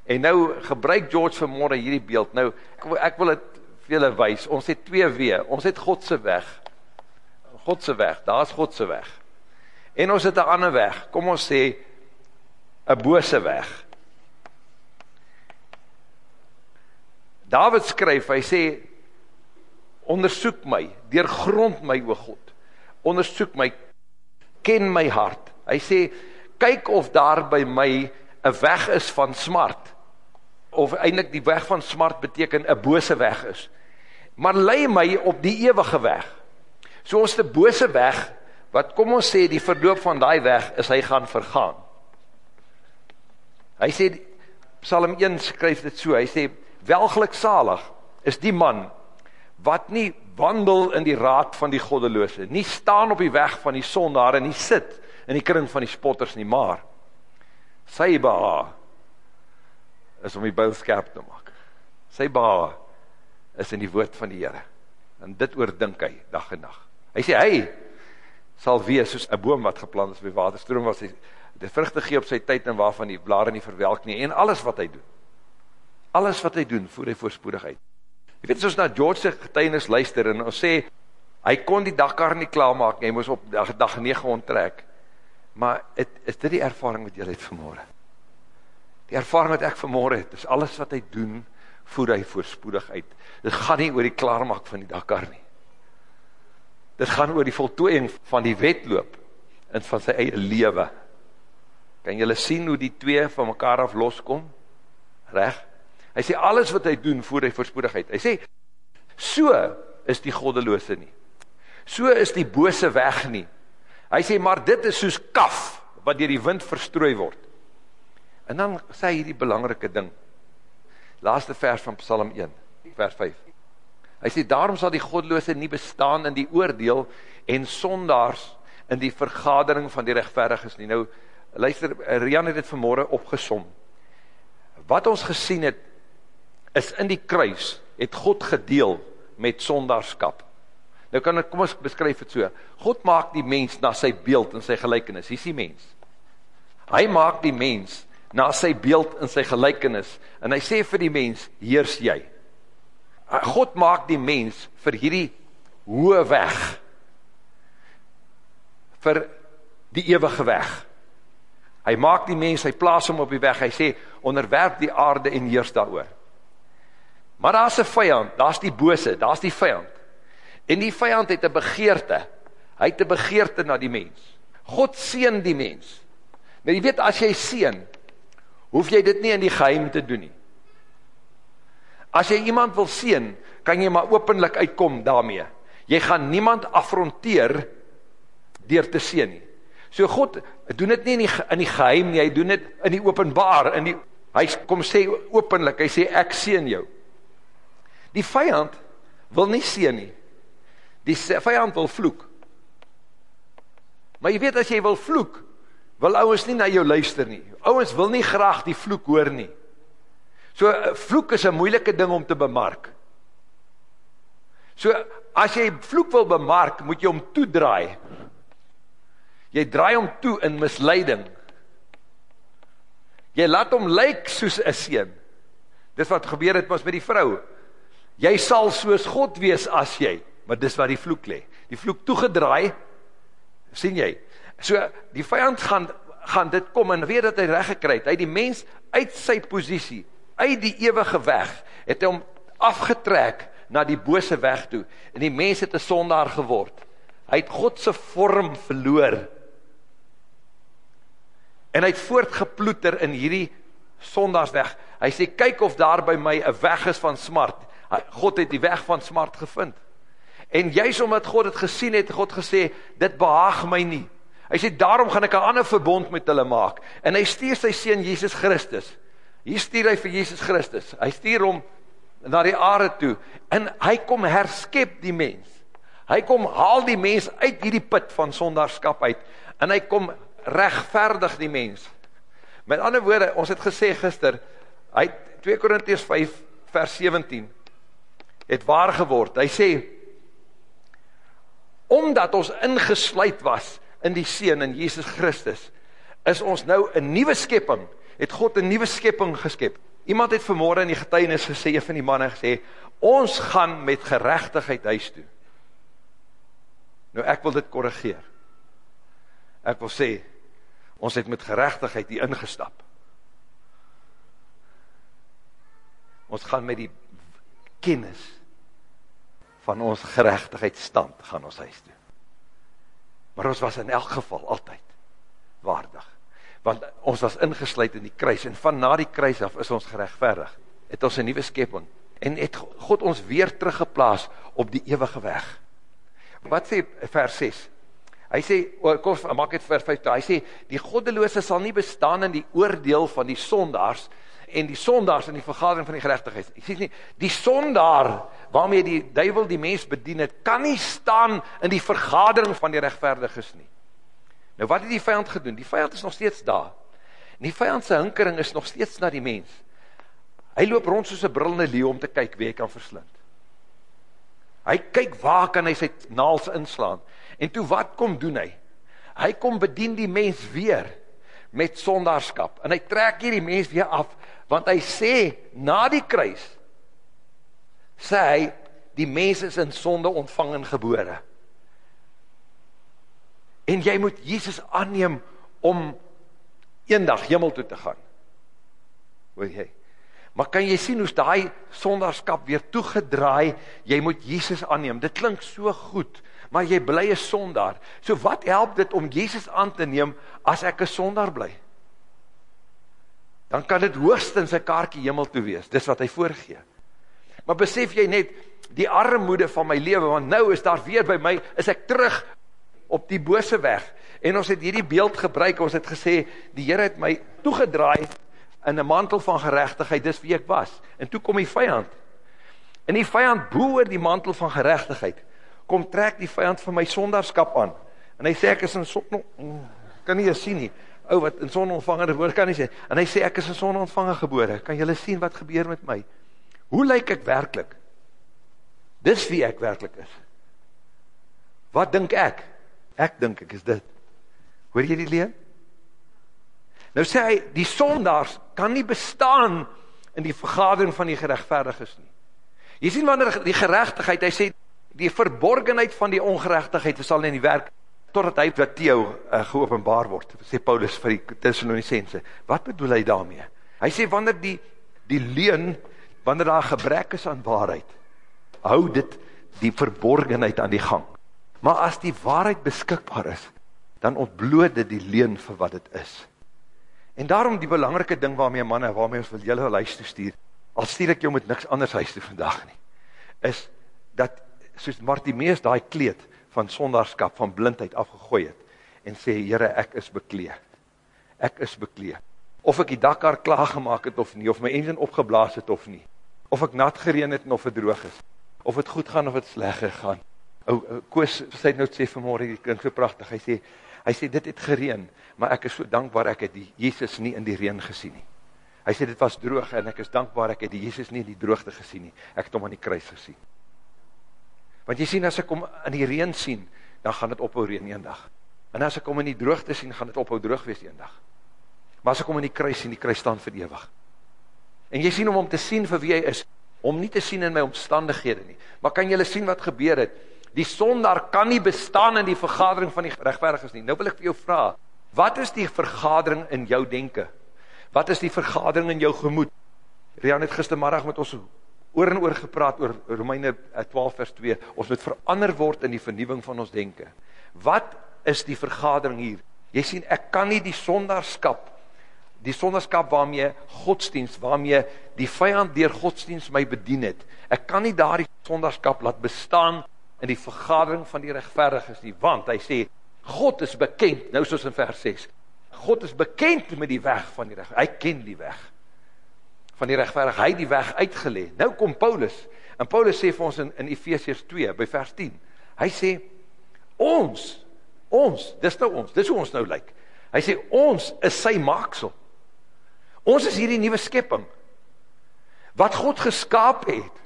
Speaker 5: En nou gebruik George vanmorgen hierdie beeld. Nou, ek, ek wil het vir julle wees, ons het twee wee, ons het Godse weg. Godse weg, daar is Godse weg. En ons het een ander weg, kom ons sê, een bose weg. David skryf, hy sê, ondersoek my, deurgrond my, o God, ondersoek my, ken my hart. Hy sê, kyk of daar by my een weg is van smart, of eindelijk die weg van smart beteken een bose weg is. Maar lei my op die eeuwige weg. So ons die bose weg, wat kom ons sê, die verloop van die weg, is hy gaan vergaan. Hy sê, Psalm 1 skryf dit so, hy sê, welgeluksalig is die man wat nie wandel in die raad van die goddeloose, nie staan op die weg van die sondaar en nie sit in die kring van die spotters nie, maar sy beha is om die byl skerp te maak. Sy beha is in die woord van die Here. En dit oordink hy dag en dag. Hy sê hy sal wees soos 'n boom wat geplant is by waterstroom waar sy die vruchte gee op sy tyd en waarvan die blare nie verwelk nie, en alles wat hy doen. Alles wat hy doen, voer hy voorspoedig uit. Jy weet, soos na George getuinis luister, en ons sê, hy kon die dagkar nie klaarmaak, hy moes op dag, dag 9 onttrek, maar het, is dit die ervaring wat jy het vanmorgen? Die ervaring wat ek vanmorgen het, is alles wat hy doen, voer hy voorspoedig uit. Dit gaan nie oor die klaarmaak van die dagkar nie. Dit gaan oor die voltooiing van die wetloop, en van sy eie lewe. Kan jylle sien hoe die twee van mekaar af loskom? Reg? Hy sê, alles wat hy doen, voer hy voorspoedigheid. Hy sê, so is die goddeloose nie. So is die bose weg nie. Hy sê, maar dit is soos kaf, wat dier die wind verstrooi word. En dan sê hy die belangrike ding. Laaste vers van Psalm 1, vers 5. Hy sê, daarom sal die goddeloose nie bestaan in die oordeel en sondaars in die vergadering van die rechtverdiges nie. Nou, luister, Rian het dit vanmorgen opgesom. Wat ons gesien het, is in die kruis, het God gedeel met sondarskap. Nou kan ek, kom ons beskryf het so, God maak die mens na sy beeld en sy gelijkenis, hier is die mens. Hy maak die mens na sy beeld en sy gelijkenis, en hy sê vir die mens, heers jy. God maak die mens vir hierdie hoë weg, vir die ewige weg. Hy maak die mens, hy plaas hom op die weg, hy sê, onderwerp die aarde en heers daar oor. Maar daar is een vijand, daar is die bose, daar is die vijand. En die vijand het een begeerte, hy het een begeerte na die mens. God seen die mens. Maar jy weet, as jy seen, hoef jy dit nie in die geheim te doen nie. As jy iemand wil seen, kan jy maar openlik uitkom daarmee. Jy gaan niemand afronteer, deur te sien nie. So God doen dit nie in die, in die geheim nie, hy doen dit in die openbaar, in die, hy kom sê openlik, hy sê ek sien jou. Die vijand wil nie sien nie, die vijand wil vloek. Maar jy weet as jy wil vloek, wil ouwens nie na jou luister nie. Ouwens wil nie graag die vloek hoor nie. So vloek is een moeilike ding om te bemark. So as jy vloek wil bemark, moet jy om toedraai, Jy draai hom toe in misleiding. Jy laat hom lyk soos 'n seun. Dis wat gebeur het mos met die vrou. Jy sal soos God wees as jy, maar dis waar die vloek lê. Die vloek toegedraai. sien jy? So die vyand gaan gaan dit kom en weet dat hy reg gekry het. Hy die mens uit sy posisie, uit die ewige weg, het hom afgetrek na die bose weg toe en die mens het 'n sondaar geword. Hy het God se vorm verloor en hy het voortgeploeter in hierdie sondagsweg. Hy sê, kyk of daar by my een weg is van smart. God het die weg van smart gevind. En juist omdat God het gesien het, God gesê, dit behaag my nie. Hy sê, daarom gaan ek een ander verbond met hulle maak. En hy stuur sy sien Jesus Christus. Hier stuur hy vir Jesus Christus. Hy stuur hom na die aarde toe. En hy kom herskep die mens. Hy kom haal die mens uit hierdie put van sondagskap uit. En hy kom rechtvaardig die mens. Met ander woorde, ons het gesê gister, hy 2 Korinties 5 vers 17 het waar geword. Hy sê omdat ons ingesluit was in die seun in Jesus Christus, is ons nou 'n nuwe skepping. Het God 'n nuwe skepping geskep. Iemand het vanmôre in die getuienis gesê, een van die manne gesê, ons gaan met geregtigheid huis toe. Nou ek wil dit korrigeer. Ek wil sê Ons het met gerechtigheid hier ingestap. Ons gaan met die kennis van ons gerechtigheid stand gaan ons huis toe. Maar ons was in elk geval altyd waardig. Want ons was ingesluid in die kruis en van na die kruis af is ons gerechtverdig. Het ons een nieuwe skepping en het God ons weer teruggeplaas op die eeuwige weg. Wat sê vers 6? Hy sê, kom, maak het vers 5, hy sê, die goddeloose sal nie bestaan in die oordeel van die sondaars, en die sondaars in die vergadering van die gerechtigheid. Ek sê nie, die sondaar, waarmee die duivel die mens bedien het, kan nie staan in die vergadering van die rechtvaardiges nie. Nou wat het die vijand gedoen? Die vijand is nog steeds daar. En die vijandse hinkering is nog steeds na die mens. Hy loop rond soos een brillende leeuw om te kyk wie hy kan verslind. Hy kyk waar kan hy sy naals inslaan. En toe wat kom doen hy? Hy kom bedien die mens weer met sondaarskap. En hy trek hier die mens weer af, want hy sê, na die kruis, sê hy, die mens is in sonde ontvang en gebore. En jy moet Jesus aanneem om een dag hemel toe te gaan. Hoor jy? Maar kan jy sien hoe daai sondaarskap weer toegedraai, jy moet Jesus aanneem. Dit klink so goed, maar jy bly 'n sondaar. So wat help dit om Jesus aan te neem as ek 'n sondaar bly? Dan kan dit hoogstens 'n kaartjie hemel toe wees. Dis wat hy voorgee. Maar besef jy net die armoede van my lewe want nou is daar weer by my is ek terug op die bose weg. En ons het hierdie beeld gebruik. Ons het gesê die Here het my toegedraai in 'n mantel van geregtigheid. Dis wie ek was. En toe kom die vyand. En die vyand bo oor die mantel van geregtigheid kom trek die vyand van my sondarskap aan. En hy sê ek is in son kan nie eens sien nie. Ou wat in son ontvanger word kan nie sê. En hy sê ek is in son ontvanger gebore. Kan julle sien wat gebeur met my? Hoe lyk ek werklik? Dis wie ek werklik is. Wat dink ek? Ek dink ek is dit. Hoor jy die leer? Nou sê hy die sondaars kan nie bestaan in die vergadering van die geregverdiges nie. Jy sien wanneer die geregtigheid, hy sê die verborgenheid van die ongerechtigheid sal in die werk, totdat hy wat Theo uh, geopenbaar word, sê Paulus vir die Thessalonicense. Wat bedoel hy daarmee? Hy sê, wanneer die, die leen, wanneer daar gebrek is aan waarheid, hou dit die verborgenheid aan die gang. Maar as die waarheid beskikbaar is, dan ontbloot dit die leen vir wat het is. En daarom die belangrike ding waarmee manne, waarmee ons wil julle huis toestuur, al stuur ek jou met niks anders huis toe vandag nie, is dat soos Martimeus daai kleed van sondarskap, van blindheid afgegooi het, en sê, Heere, ek is beklee. Ek is beklee. Of ek die dakkar klaargemaak het of nie, of my engine opgeblaas het of nie, of ek nat gereen het en of het droog is, of het goed gaan of het sleg gegaan. O, Koos, sy het nou sê vanmorgen, die klink so prachtig, hy sê, hy sê, dit het gereen, maar ek is so dankbaar ek het die Jezus nie in die reen gesien nie. Hy sê, dit was droog, en ek is dankbaar ek het die Jezus nie in die droogte gesien nie. Ek het hom aan die kruis gesien. Want jy sien, as ek hom in die reen sien, dan gaan het ophou reen een dag. En as ek hom in die droogte sien, gaan het ophou droog wees een dag. Maar as ek hom in die kruis sien, die kruis staan vir eeuwig. En jy sien om om te sien vir wie hy is, om nie te sien in my omstandighede nie. Maar kan jylle sien wat gebeur het? Die sondaar kan nie bestaan in die vergadering van die rechtverigers nie. Nou wil ek vir jou vraag, wat is die vergadering in jou denken? Wat is die vergadering in jou gemoed? Rian het gistermiddag met ons oor en oor gepraat oor Romeine 12 vers 2, ons moet verander word in die vernieuwing van ons denken. Wat is die vergadering hier? Jy sien, ek kan nie die sondarskap, die sondarskap waarmee godsdienst, waarmee die vijand dier godsdienst my bedien het, ek kan nie daar die sondarskap laat bestaan in die vergadering van die rechtverdigers nie, want hy sê, God is bekend, nou soos in vers 6, God is bekend met die weg van die rechtverdigers, hy ken die weg, van die rechtvaardig, hy die weg uitgelee. Nou kom Paulus, en Paulus sê vir ons in, in Ephesians 2, by vers 10, hy sê, ons, ons, dis nou ons, dis hoe ons nou lyk, hy sê, ons is sy maaksel, ons is hierdie nieuwe skepping, wat God geskaap het,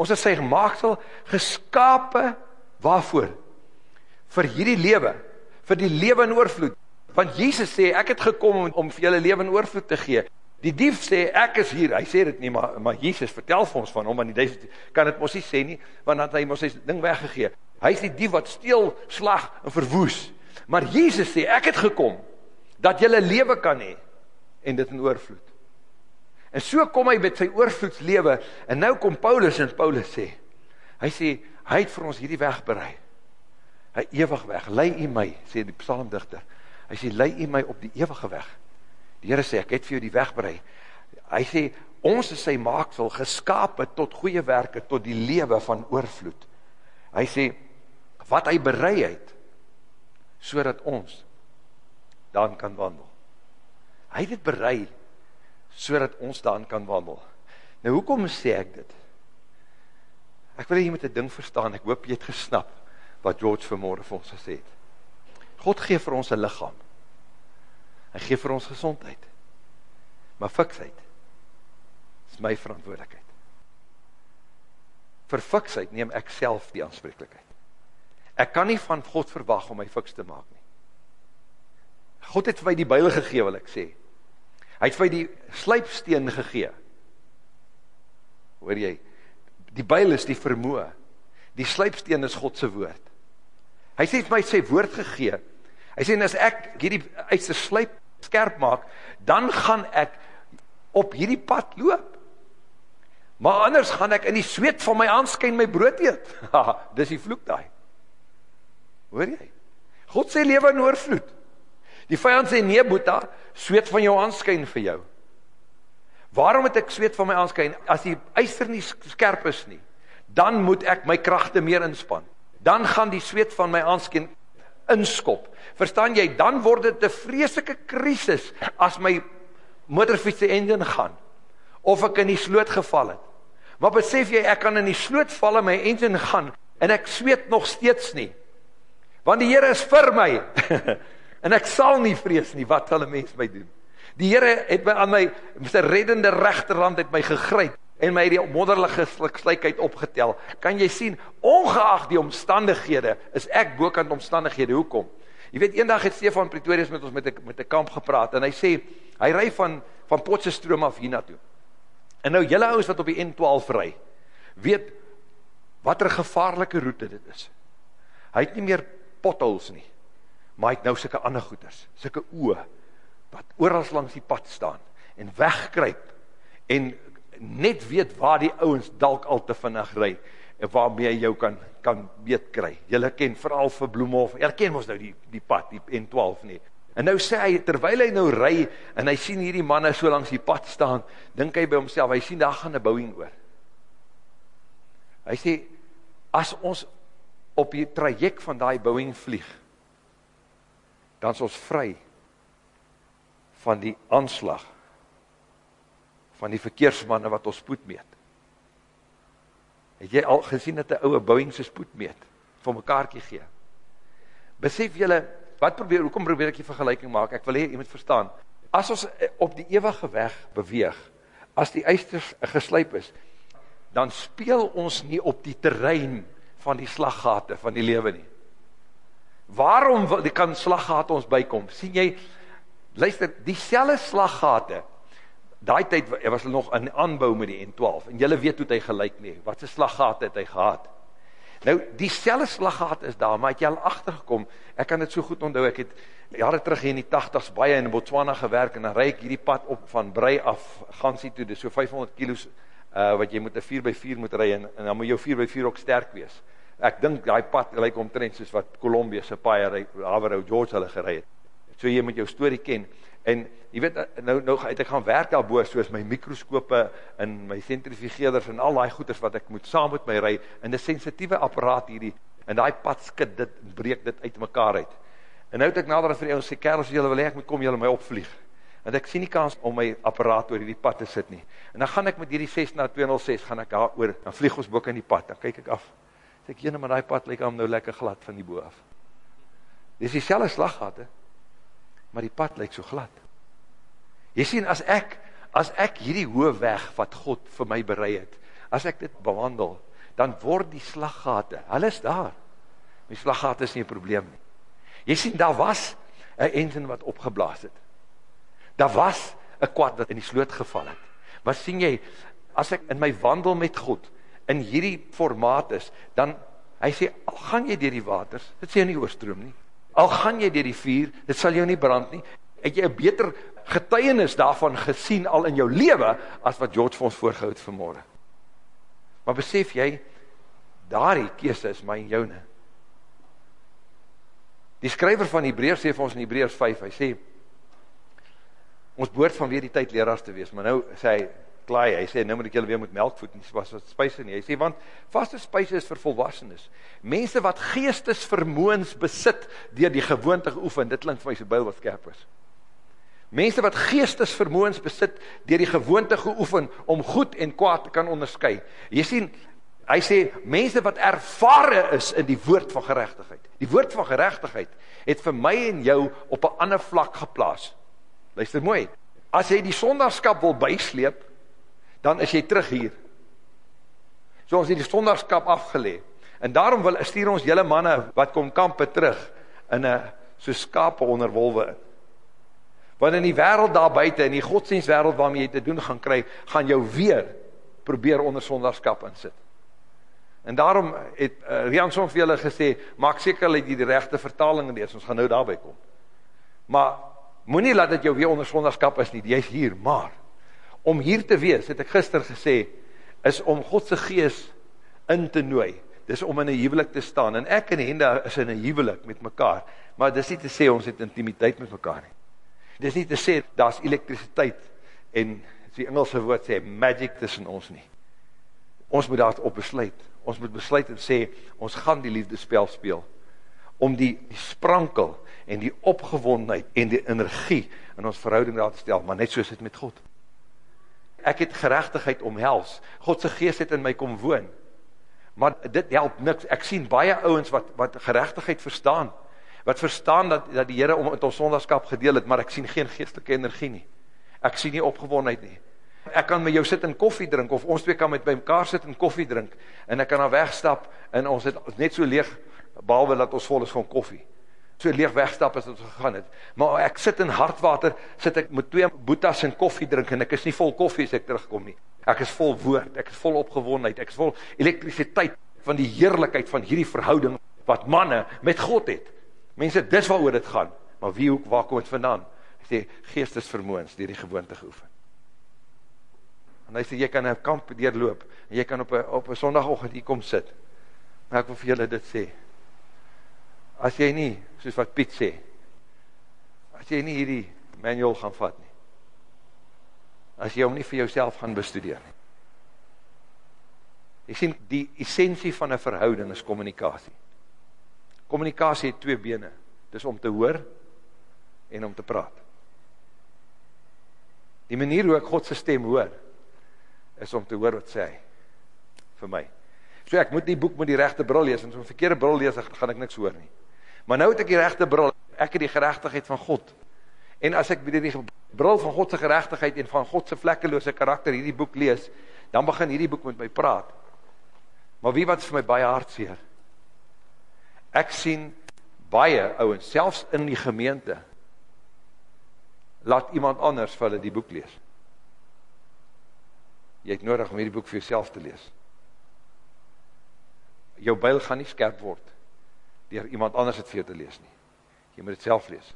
Speaker 5: ons is sy maaksel, geskape, waarvoor? Vir hierdie lewe, vir die lewe in oorvloed, want Jesus sê, ek het gekom om, om vir julle lewe in oorvloed te gee, Die dief sê, ek is hier, hy sê dit nie, maar, maar Jesus vertel vir ons van hom, want die dief kan het ons nie sê nie, want dat hy ons sy ding weggegee. Hy is die dief wat steel, slag en verwoes. Maar Jesus sê, ek het gekom, dat jylle lewe kan hee, en dit in oorvloed. En so kom hy met sy oorvloedslewe, en nou kom Paulus, en Paulus sê, hy sê, hy het vir ons hierdie weg bereid. Hy ewig weg, lei u my, sê die psalmdichter, hy sê, lei u my op die ewige weg, Die Heere sê, ek het vir jou die weg bereid. Hy sê, ons is sy maaksel, geskapen tot goeie werke, tot die lewe van oorvloed. Hy sê, wat hy bereid het, so dat ons daan kan wandel. Hy het het bereid, so dat ons daan kan wandel. Nou, hoekom sê ek dit? Ek wil hier met die ding verstaan, ek hoop jy het gesnap, wat George vanmorgen vir ons gesê het. God geef vir ons een lichaam, Hy gee vir ons gezondheid. Maar fiksheid is my verantwoordelikheid. Vir fiksheid neem ek self die aanspreeklikheid. Ek kan nie van God verwag om my fiks te maak nie. God het vir my die Bijl gegee, wil ek sê. Hy het vir my die slijpsteen gegee. Hoor jy, die Bijl is die vermoe. Die slijpsteen is Godse woord. Hy sê vir my sy woord gegee. Hy sê, as ek hierdie uit sy slijp skerp maak, dan gaan ek op hierdie pad loop. Maar anders gaan ek in die zweet van my aanskyn my brood eet. Dis die vloek daai. Hoor jy? God sê lewe in oorvloed. Die vijand sê, nee Boeta, zweet van jou aanskyn vir jou. Waarom het ek zweet van my aanskyn? As die eister nie skerp is nie, dan moet ek my krachte meer inspan. Dan gaan die zweet van my aanskyn inskop. Verstaan jy, dan word het een vreselike krisis as my motorfiets die engine gaan, of ek in die sloot geval het. Maar besef jy, ek kan in die sloot val en my engine gaan, en ek zweet nog steeds nie. Want die Heere is vir my, en ek sal nie vrees nie, wat hulle mens my doen. Die Heere het my aan my, reddende rechterhand het my gegryp, en my die modderlige slikheid opgetel. Kan jy sien, ongeacht die omstandighede, is ek boekant omstandighede, hoekom? Jy weet, een dag het Stefan Pretorius met ons met die kamp gepraat, en hy sê, hy rij van, van Potse stroom af hier naartoe. En nou, jylle ouders wat op die N12 rij, weet, wat er gevaarlike route dit is. Hy het nie meer potholes nie, maar hy het nou syke ander goeders, syke oe, wat oorals langs die pad staan, en wegkryp, en net weet waar die ouwens dalk al te vinnig rij, en waarmee hy jou kan, kan weet kry. Julle ken vooral vir Bloemhof, julle ken ons nou die, die pad, die N12 nie. En nou sê hy, terwijl hy nou rij, en hy sien hierdie manne so langs die pad staan, dink hy by homself, hy sien daar gaan een bouwing oor. Hy sê, as ons op die traject van die bouwing vlieg, dan is ons vry van die aanslag van die verkeersmanne wat ons spoed meet. Het jy al gesien dat die ouwe bouwing sy spoed meet, vir mekaarkie gee? Besef jylle, wat probeer, hoekom probeer ek die vergelijking maak? Ek wil hier, jy moet verstaan, as ons op die eeuwige weg beweeg, as die eisters geslyp is, dan speel ons nie op die terrein van die slaggate van die lewe nie. Waarom kan slaggate ons bykom? Sien jy, luister, die selle slaggate, daai tyd was hy nog in aanbou met die N12, en jylle weet hoe hy gelijk nie, wat sy slaggaat het hy gehad. Nou, die selle slaggaat is daar, maar het jy al achtergekom, ek kan het so goed onthou, ek het jare terug in die 80s baie in Botswana gewerk, en dan rijd ek hierdie pad op van Brei af, Gansie toe, dis so 500 kilo's, uh, wat jy moet een 4x4 moet rijd, en, en dan moet jou 4x4 ook sterk wees. Ek dink die pad gelijk omtrent soos wat Columbia se paie Haverou George hulle gery het. So jy moet jou storie ken. En jy weet, nou, nou het ek gaan werk daarboe, soos my mikroskope en my centrifugeerders en al die goeders wat ek moet saam met my rij, en die sensitieve apparaat hierdie, en die pad skid dit, breek dit uit mekaar uit. En nou het ek nader vir jou sê, kerels, jylle wil ek moet kom, jylle my opvlieg. Want ek sien nie kans om my apparaat oor die pad te sit nie. En dan gaan ek met hierdie 6 na 206, gaan ek daar oor, dan vlieg ons boek in die pad, dan kyk ek af. Sê ek, jyne, maar die pad lyk om nou lekker glad van die boe af. Dit is die selle slag gehad, he maar die pad lyk so glad. Jy sien, as ek, as ek hierdie hoë weg wat God vir my bereid het, as ek dit bewandel, dan word die slaggate, hulle is daar. Die slaggate is nie een probleem nie. Jy sien, daar was een engine wat opgeblaas het. Daar was een kwad wat in die sloot geval het. Maar sien jy, as ek in my wandel met God, in hierdie formaat is, dan, hy sê, gaan jy dier die waters, dit sê nie oorstroom nie, al gaan jy dier die vuur, dit sal jou nie brand nie, het jy een beter getuienis daarvan gesien al in jou leven, as wat George vir ons voorgehoud vanmorgen. Maar besef jy, daar die keese is my en jou ne. Die skryver van Hebreers sê vir ons in Hebreers 5, hy sê, ons boord van weer die tyd leraars te wees, maar nou sê hy, klaai, hy sê, nou moet ek julle weer met melkvoed, nie was wat spuise nie, hy sê, want vaste spuise is vir volwassenes, mense wat geestesvermoens besit, dier die gewoonte geoefen, dit klink vir my so byl wat skerp is, mense wat geestesvermoens besit, dier die gewoonte geoefen, om goed en kwaad te kan onderskui, jy sien, hy sê, mense wat ervare is in die woord van gerechtigheid, die woord van gerechtigheid, het vir my en jou op een ander vlak geplaas, luister mooi, as jy die sondagskap wil bysleep, dan is jy terug hier. So ons het die stondagskap afgeleid. En daarom wil, stuur ons jylle manne wat kom kampe terug, in een, so skape onder wolwe in. Want in die wereld daar buiten, in die godsdienstwereld waarmee jy te doen gaan kry, gaan jou weer probeer onder sondagskap insit. En daarom het uh, Rian soms vir julle gesê, maak seker dat jy die regte vertaling lees, ons gaan nou daarby kom. Maar moenie laat dit jou weer onder sondagskap is nie, jy's hier, maar om hier te wees, het ek gister gesê, is om God se gees in te nooi. Dis om in 'n huwelik te staan en ek en Henda is in 'n huwelik met mekaar, maar dis nie te sê ons het intimiteit met mekaar nie. Dis nie te sê daar's elektrisiteit en die Engelse woord sê magic tussen ons nie. Ons moet daarop besluit. Ons moet besluit en sê ons gaan die liefdespel speel om die, die sprankel en die opgewondheid en die energie in ons verhouding daar te stel, maar net soos dit met God. Ek het geregtigheid omhels. God se gees het in my kom woon. Maar dit help niks. Ek sien baie ouens wat wat geregtigheid verstaan. Wat verstaan dat dat die Here om met ons sondaarskap gedeel het, maar ek sien geen geestelike energie nie. Ek sien nie opgewondenheid nie. Ek kan met jou sit en koffie drink of ons twee kan met mekaar sit en koffie drink en ek kan dan wegstap en ons het net so leeg behalwe dat ons vol is van koffie so leeg wegstap as het gegaan het. Maar ek sit in hartwater, sit ek met twee boetas en koffie drink en ek is nie vol koffie as ek terugkom nie. Ek is vol woord, ek is vol opgewondheid, ek is vol elektrisiteit van die heerlikheid van hierdie verhouding wat manne met God het. Mense, dis waaroor dit gaan. Maar wie ook waar kom dit vandaan? Hy sê geestesvermoëns deur die gewoonte geoefen. En hy sê jy kan 'n kamp deurloop en jy kan op 'n op 'n Sondagoggend hier kom sit. Maar ek wil vir julle dit sê as jy nie, soos wat Piet sê, as jy nie hierdie manual gaan vat nie, as jy hom nie vir jouself gaan bestudeer nie. Jy sien, die essentie van een verhouding is communicatie. Communicatie het twee bene, dis om te hoor en om te praat. Die manier hoe ek Godse stem hoor, is om te hoor wat sê hy, vir my. So ek moet die boek met die rechte bril lees, en so'n verkeerde bril lees, gaan ek niks hoor nie. Maar nou het ek die rechte bril, ek het die gerechtigheid van God. En as ek die bril van Godse gerechtigheid en van Godse vlekkeloose karakter hierdie boek lees, dan begin hierdie boek met my praat. Maar wie wat vir my baie hartseer? Ek sien baie ouwens, selfs in die gemeente, laat iemand anders vir hulle die boek lees. Jy het nodig om hierdie boek vir jouself te lees. Jou byl gaan nie skerp word dier iemand anders het vir jou te lees nie. Jy moet het self lees.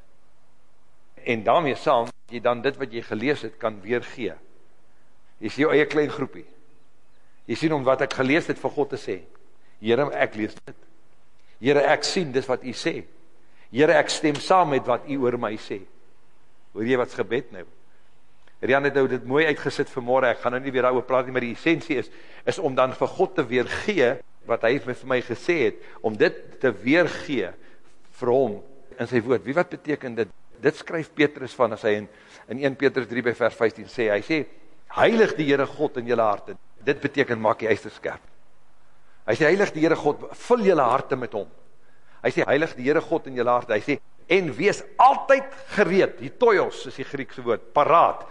Speaker 5: En daarmee saam, jy dan dit wat jy gelees het, kan weergee. Jy sê jou eie klein groepie. Jy sien om wat ek gelees het vir God te sê. Heere, ek lees dit. Heere, ek sien dis wat jy sê. Heere, ek stem saam met wat jy oor my sê. Hoor jy wat's gebed nou? Rian het nou dit mooi uitgesit vanmorgen, ek gaan nou nie weer daar praat nie, maar die essentie is, is om dan vir God te weergee, wat hy vir my gesê het, om dit te weergee vir hom in sy woord. Wie wat beteken dit? Dit skryf Petrus van, as hy in, in 1 Petrus 3 by vers 15 sê, hy sê, heilig die Heere God in jylle harte. Dit beteken, maak jy eister skerp. Hy sê, heilig die Heere God, vul jylle harte met hom. Hy sê, heilig die Heere God in jylle harte. Hy sê, en wees altyd gereed, die toios is die Griekse woord, paraat,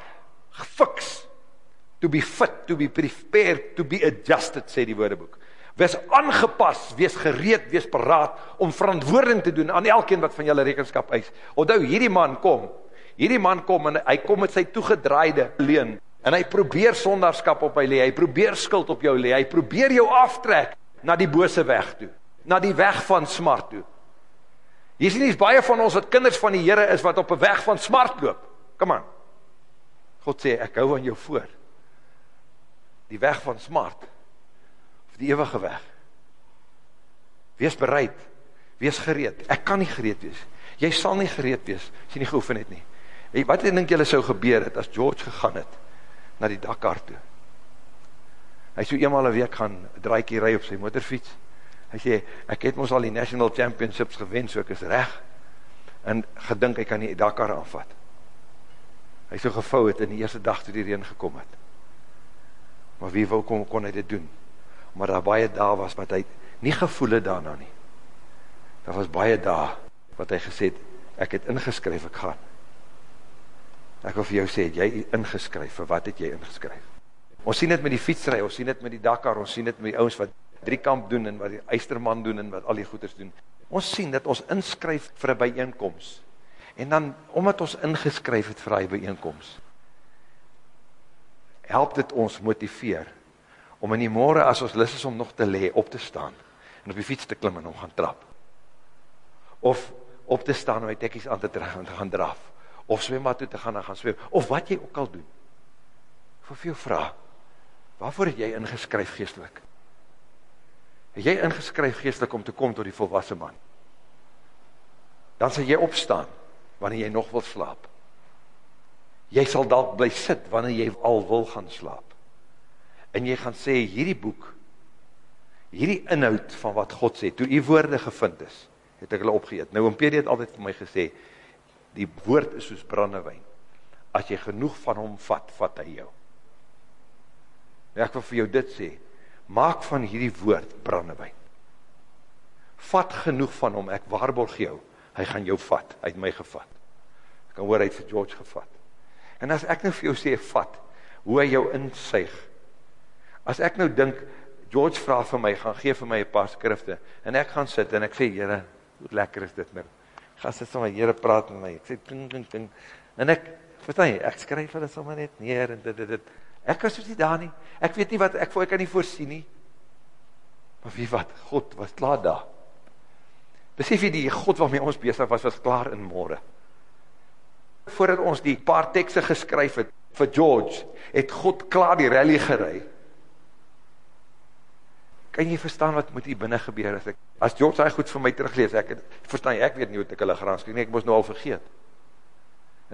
Speaker 5: gefiks, to be fit, to be prepared, to be adjusted, sê die woordeboek wees aangepas, wees gereed, wees paraat om verantwoording te doen aan elkeen wat van julle rekenskap eis. Onthou, hierdie man kom, hierdie man kom en hy kom met sy toegedraaide leen en hy probeer sondarskap op hy lê, hy probeer skuld op jou lê, hy probeer jou aftrek na die bose weg toe, na die weg van smart toe. Jy sien nie baie van ons wat kinders van die Here is wat op 'n weg van smart loop. Kom aan. God sê ek hou aan jou voor. Die weg van smart die ewige weg. Wees bereid, wees gereed. Ek kan nie gereed wees. Jy sal nie gereed wees, as jy nie geoefen het nie. Hey, wat denk jylle so gebeur het, as George gegaan het, na die Dakar toe? Hy so eenmaal een week gaan draaikie rij op sy motorfiets. Hy sê, ek het ons al die National Championships gewen, so ek is recht. En gedink, ek kan die Dakar aanvat. Hy so gevou het in die eerste dag toe die reen gekom het. Maar wie wil kon, kon hy dit doen? Maar daar baie daar was wat hy nie gevoel het daarna nie. Daar was baie daar wat hy gesê het, ek het ingeskryf, ek gaan. Ek wil vir jou sê, het jy ingeskryf, vir wat het jy ingeskryf? Ons sien dit met die fietsrij, ons sien dit met die Dakar, ons sien dit met die ouds wat drie kamp doen, en wat die eisterman doen, en wat al die goeders doen. Ons sien dat ons inskryf vir een bijeenkomst, En dan, omdat ons ingeskryf het vir die bijeenkomst, help dit ons motiveer, om in die morgen, as ons lis is om nog te lee, op te staan, en op die fiets te klim en om gaan trap. Of op te staan om my tekkies aan te drag en te gaan draf. Of zwembad toe te gaan en gaan zwem. Of wat jy ook al doen. Voor veel vraag. Waarvoor het jy ingeskryf geestelik? Het jy ingeskryf geestelik om te kom tot die volwassen man? Dan sal jy opstaan, wanneer jy nog wil slaap. Jy sal dalk bly sit, wanneer jy al wil gaan slaap. En jy gaan sê, hierdie boek, hierdie inhoud van wat God sê, toe die woorde gevind is, het ek hulle opgeet. Nou, een PD het altyd vir my gesê, die woord is soos brandewijn. As jy genoeg van hom vat, vat hy jou. Nou, ek wil vir jou dit sê, maak van hierdie woord brandewijn. Vat genoeg van hom, ek waarborg jou, hy gaan jou vat, hy het my gevat. Ek kan hoor, hy het vir George gevat. En as ek nou vir jou sê, vat, hoe hy jou insuig, as ek nou dink, George vraag vir my, gaan geef vir my een paar skrifte, en ek gaan sit, en ek sê, jyre, hoe lekker is dit nou, gaan sit sommer, jyre praat met my, ek sê, ting, ting, ting, en ek, verstaan jy, ek skryf hulle sommer net neer, en dit, dit, dit, ek was soos nie daar nie, ek weet nie wat, ek, ek kan nie voorsien nie, maar wie wat, God was klaar daar, besef jy die God waarmee ons bezig was, was klaar in morgen, voordat ons die paar tekste geskryf het, vir George, het God klaar die rally gerei, kan jy verstaan wat moet hier binnen gebeur, as, ek, as George hy goed vir my teruglees, ek, verstaan jy, ek weet nie wat ek hulle geraanskrik, nie, ek moest nou al vergeet,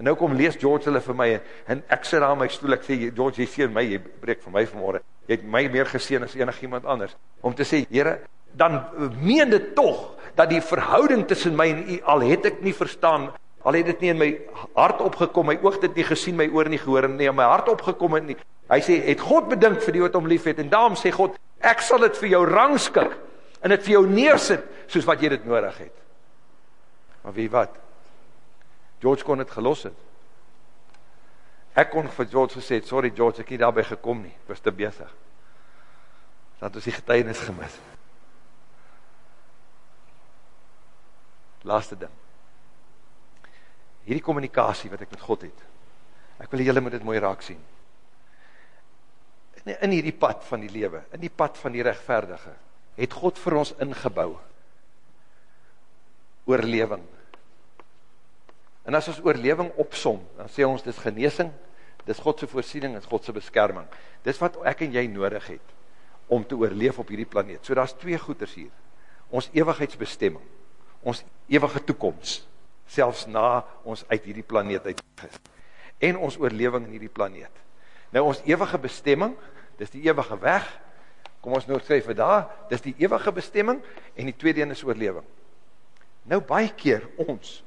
Speaker 5: en nou kom lees George hulle vir my, en ek sit aan my stoel, ek sê, George, jy sien my, jy breek vir my vanmorgen, jy het my meer geseen as enig iemand anders, om te sê, Heere, dan meen dit toch, dat die verhouding tussen my en u, al het ek nie verstaan, al het dit nie in my hart opgekom, my oog het nie gesien, my oor nie gehoor, nie in my hart opgekom het nie, hy sê, het God bedink vir die wat om lief het, en daarom sê God, ek sal dit vir jou rangskik, en het vir jou neersit, soos wat jy dit nodig het. Maar wie wat? George kon het gelos het. Ek kon vir George gesê, sorry George, ek nie daarby gekom nie, ek was te bezig. Dat ons die getuinis gemis. Laaste ding. Hierdie communicatie wat ek met God het, ek wil julle met dit mooi raak sien in, in hierdie pad van die lewe, in die pad van die rechtvaardige, het God vir ons ingebouw, oorleving. En as ons oorleving opsom, dan sê ons, dit is geneesing, dit is Godse voorsiening, dit is Godse beskerming. Dit is wat ek en jy nodig het, om te oorleef op hierdie planeet. So daar is twee goeders hier. Ons ewigheidsbestemming, ons ewige toekomst, selfs na ons uit hierdie planeet uit en ons oorleving in hierdie planeet. Nou ons ewige bestemming, dis die ewige weg, kom ons nou skryf vir daar, dis die ewige bestemming, en die tweede een is oorleving. Nou baie keer ons,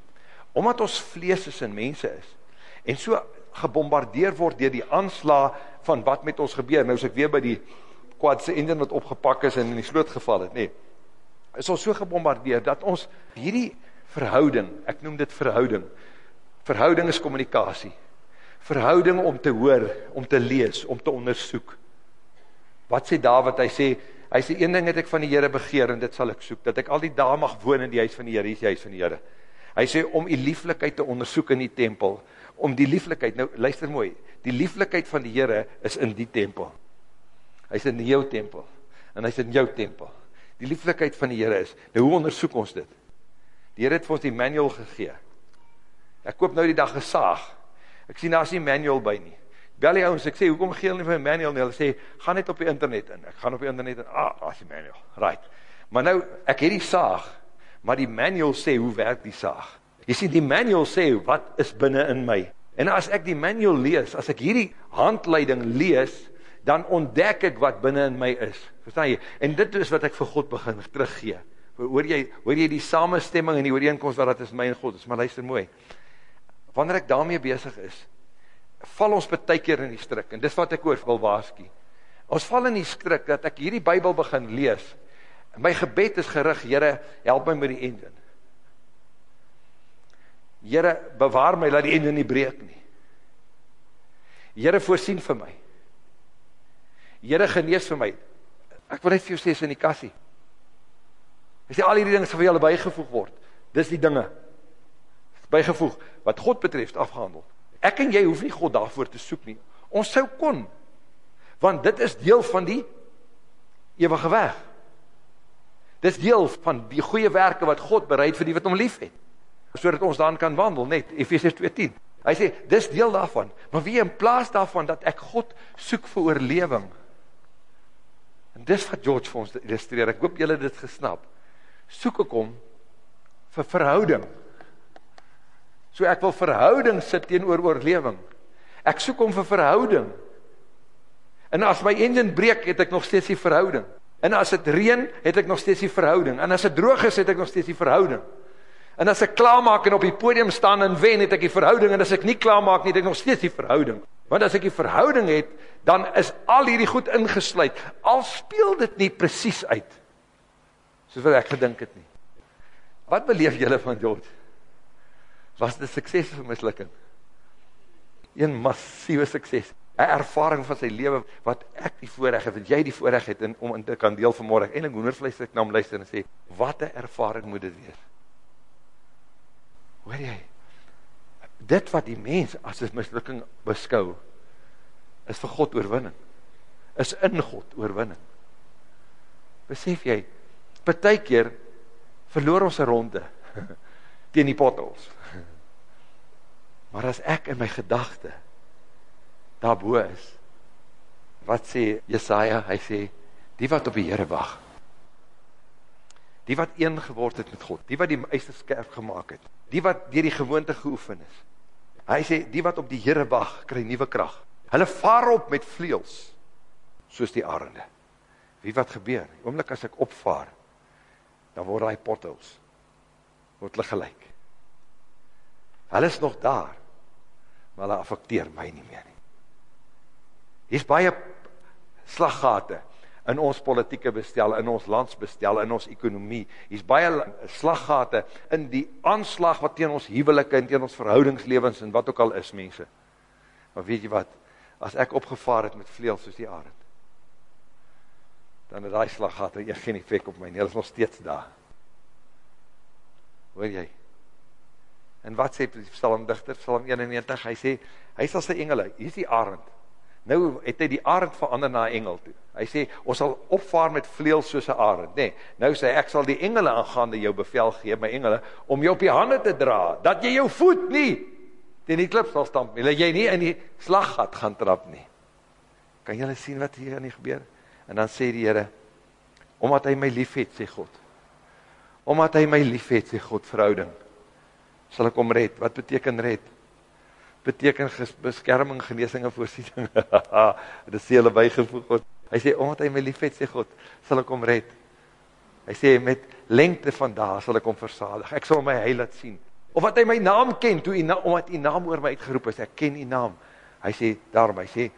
Speaker 5: omdat ons vlees is en mense is, en so gebombardeer word dier die aansla van wat met ons gebeur, nou is ek weer by die kwadse engine wat opgepak is en in die sloot geval het, nee, is ons so gebombardeer, dat ons hierdie verhouding, ek noem dit verhouding, verhouding is communicatie, verhouding om te hoor, om te lees, om te onderzoek. Wat sê David? Hy sê, hy sê, een ding het ek van die Heere begeer, en dit sal ek soek, dat ek al die dag mag woon in die huis van die Heere, hier is die huis van die Heere. Hy sê, om die lieflikheid te onderzoek in die tempel, om die lieflikheid, nou luister mooi, die lieflikheid van die Heere is in die tempel. Hy is in jou tempel, en hy is in jou tempel. Die lieflikheid van die Heere is, nou hoe onderzoek ons dit? Die Heere het vir ons die manual gegee. Ek koop nou die dag gesaag, Ek sien daar is nie manual by nie. Bel die ouens, ek sê, hoekom gee hulle nie vir manual nie? Hulle sê, gaan net op die internet in. Ek gaan op die internet in. Ah, daar is die manual. Right. Maar nou, ek het die saag, maar die manual sê, hoe werk die saag? Jy sien, die manual sê, wat is binnen in my? En as ek die manual lees, as ek hierdie handleiding lees, dan ontdek ek wat binnen in my is. Verstaan jy? En dit is wat ek vir God begin teruggee. Hoor jy, hoor jy die samenstemming en die ooreenkomst wat dat is my en God is? Maar luister mooi wanneer ek daarmee bezig is, val ons betekeer in die strik, en dis wat ek oor wil waarskie. Ons val in die strik, dat ek hierdie bybel begin lees, en my gebed is gerig, Heere, help my met die einde. Heere, bewaar my, laat die einde nie breek nie. Heere, voorsien vir my. Heere, genees vir my. Ek wil net vir jou sê, is in die kassie. Hy sê, al die dinge sal vir julle bijgevoeg word. Dis die dinge bygevoeg, wat God betreft afgehandeld. Ek en jy hoef nie God daarvoor te soek nie. Ons sou kon, want dit is deel van die eeuwige weg. Dit is deel van die goeie werke wat God bereid vir die wat om lief het. So dat ons dan kan wandel, net, Ephesians 2.10. Hy sê, dis deel daarvan, maar wie in plaas daarvan, dat ek God soek vir oorlewing, en dis wat George vir ons illustreer, ek hoop julle dit gesnap, soek ek om, vir verhouding, so ek wil verhouding sit teen oor oorlewing, ek soek om vir verhouding, en as my engine breek, het ek nog steeds die verhouding, en as het reen, het ek nog steeds die verhouding, en as het droog is, het ek nog steeds die verhouding, en as ek klaarmaak en op die podium staan en wen, het ek die verhouding, en as ek nie klaarmaak nie, het ek nog steeds die verhouding, want as ek die verhouding het, dan is al hierdie goed ingesluid, al speel dit nie precies uit, soos wat ek gedink het nie. Wat beleef julle van George? Was dit sukses of mislukking? Een massieve sukses. 'n Ervaring van sy lewe wat ek die voorreg het, wat jy die voorreg het om in te kan deel vanmôre. Eintlik hoendervleis ek na hom luister en sê, "Wat 'n ervaring moet dit wees?" Hoor jy? Dit wat die mens as 'n mislukking beskou, is vir God oorwinning. Is in God oorwinning. Besef jy, partykeer verloor ons 'n ronde teen die potholes. Maar as ek in my gedagte daarbo is, wat sê Jesaja? Hy sê die wat op die Here wag. Die wat een geword het met God, die wat die eise skerp gemaak het, die wat deur die gewoonte geoefen is. Hy sê die wat op die Here wag, kry nuwe krag. Hulle vaar op met vleuels soos die arende. Wie wat gebeur? Oomblik as ek opvaar, dan word daai potholes word hulle gelyk. Hulle is nog daar, maar hulle affekteer my nie meer nie. Hier's baie slaggate in ons politieke bestel, in ons landsbestel, in ons ekonomie. Hier's baie slaggate in die aanslag wat teen ons huwelike en teen ons verhoudingslewens en wat ook al is, mense. Maar weet jy wat? As ek opgevaar het met vleuels soos die arend, dan het daai slaggate geen effek op my nie. Hulle is nog steeds daar. Hoor jy? En wat sê die psalmdigter, Psalm 91, hy sê, hy sal sy engele, hier is die arend, nou het hy die arend verander na engel toe, hy sê, ons sal opvaar met vleel soos een arend, nee, nou sê, ek sal die engele aangaande jou bevel gee, my engele, om jou op die hande te dra, dat jy jou voet nie, ten die klip sal stamp, dat jy nie in die slaggat gaan trap nie, kan jylle sien wat hier nie gebeur, en dan sê die Heere, omdat hy my lief het, sê God, omdat hy my lief het, sê God, verhouding, sal ek om red. Wat beteken red? Beteken beskerming, geneesing en voorsiening. Dit sê hulle bygevoeg God. Hy sê, omdat hy my lief het, sê God, sal ek om red. Hy sê, met lengte van daar sal ek om versadig. Ek sal my heil laat sien. Of wat hy my naam ken, toe na, omdat die naam oor my uitgeroep is, ek ken die naam. Hy sê, daarom, hy sê,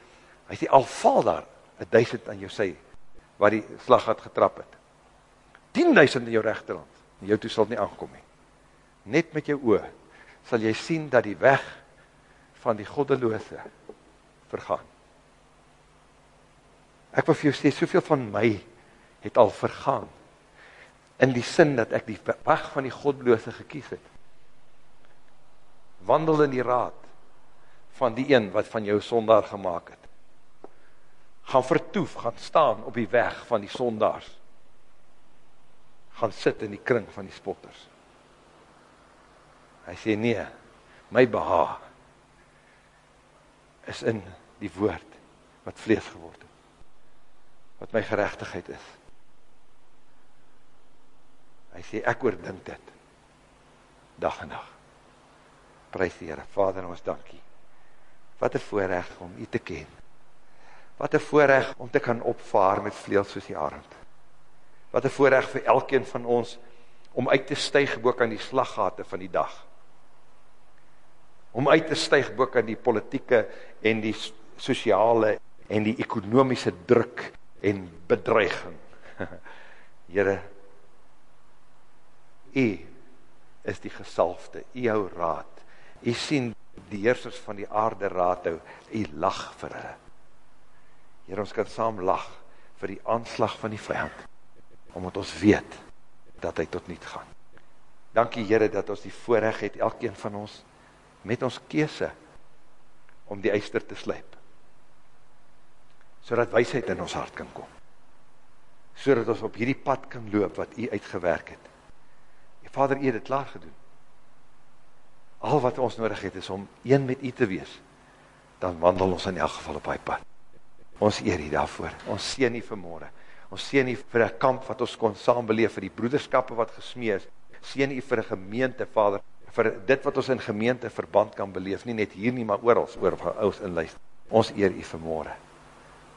Speaker 5: hy sê, al val daar, een duisend aan jou sy, waar die slag had getrap het. Tien duisend in jou rechterland jou toe sal nie aankom nie. Net met jou oor sal jy sien dat die weg van die goddeloose vergaan. Ek wil vir jou sê, soveel van my het al vergaan, in die sin dat ek die weg van die goddeloose gekies het. Wandel in die raad van die een wat van jou sondaar gemaakt het. Gaan vertoef, gaan staan op die weg van die sondaars gaan sit in die kring van die spotters. Hy sê nee, my beha is in die woord wat vlees geword het. Wat my geregtigheid is. Hy sê ek oordink dit dag en nag. Prys die Here. Vader, ons dankie. Wat 'n voorreg om U te ken. Wat 'n voorreg om te kan opvaar met vleuels soos die arend wat een voorrecht vir elkeen van ons, om uit te stuig boek aan die slaggate van die dag, om uit te stuig boek aan die politieke en die sociale en die ekonomische druk en bedreiging. Heere, u is die gesalfde, u hou raad, u sien die heersers van die aarde raad hou, u lach vir hulle. Heer, ons kan saam lach vir die aanslag van die vijand omdat ons weet dat hy tot niet gaan. Dankie Here dat ons die voorreg het elkeen van ons met ons keuse om die eister te slyp. Sodat wysheid in ons hart kan kom. Sodat ons op hierdie pad kan loop wat U uitgewerk het. Die Vader U het dit klaar gedoen. Al wat ons nodig het is om een met U te wees. Dan wandel ons in elk geval op daai pad. Ons eer U daarvoor. Ons seën U vanmôre. Ons seën U vir 'n kamp wat ons kon saam beleef vir die broederskappe wat gesmee is. Seën U vir 'n gemeente, Vader, vir dit wat ons in gemeente verband kan beleef, nie net hier nie, maar oor ons in luister. Ons eer U vanmôre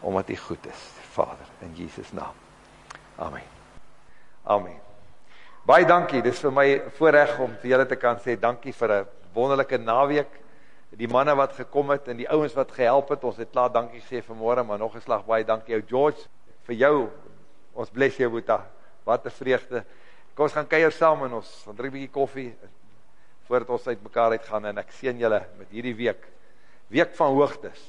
Speaker 5: omdat U goed is, Vader, in Jesus naam. Amen. Amen. Baie dankie. Dis vir my voorreg om vir julle te kan sê dankie vir 'n wonderlike naweek. Die manne wat gekom het en die ouens wat gehelp het, ons het klaar dankie gesê vanmôre, maar nog 'n slag baie dankie ou George vir jou. Ons bless jou Boeta. Wat 'n vreugde. Kom ons gaan kuier saam en ons gaan 'n bietjie koffie voordat ons uit mekaar uit gaan en ek seën julle met hierdie week. Week van hoogtes.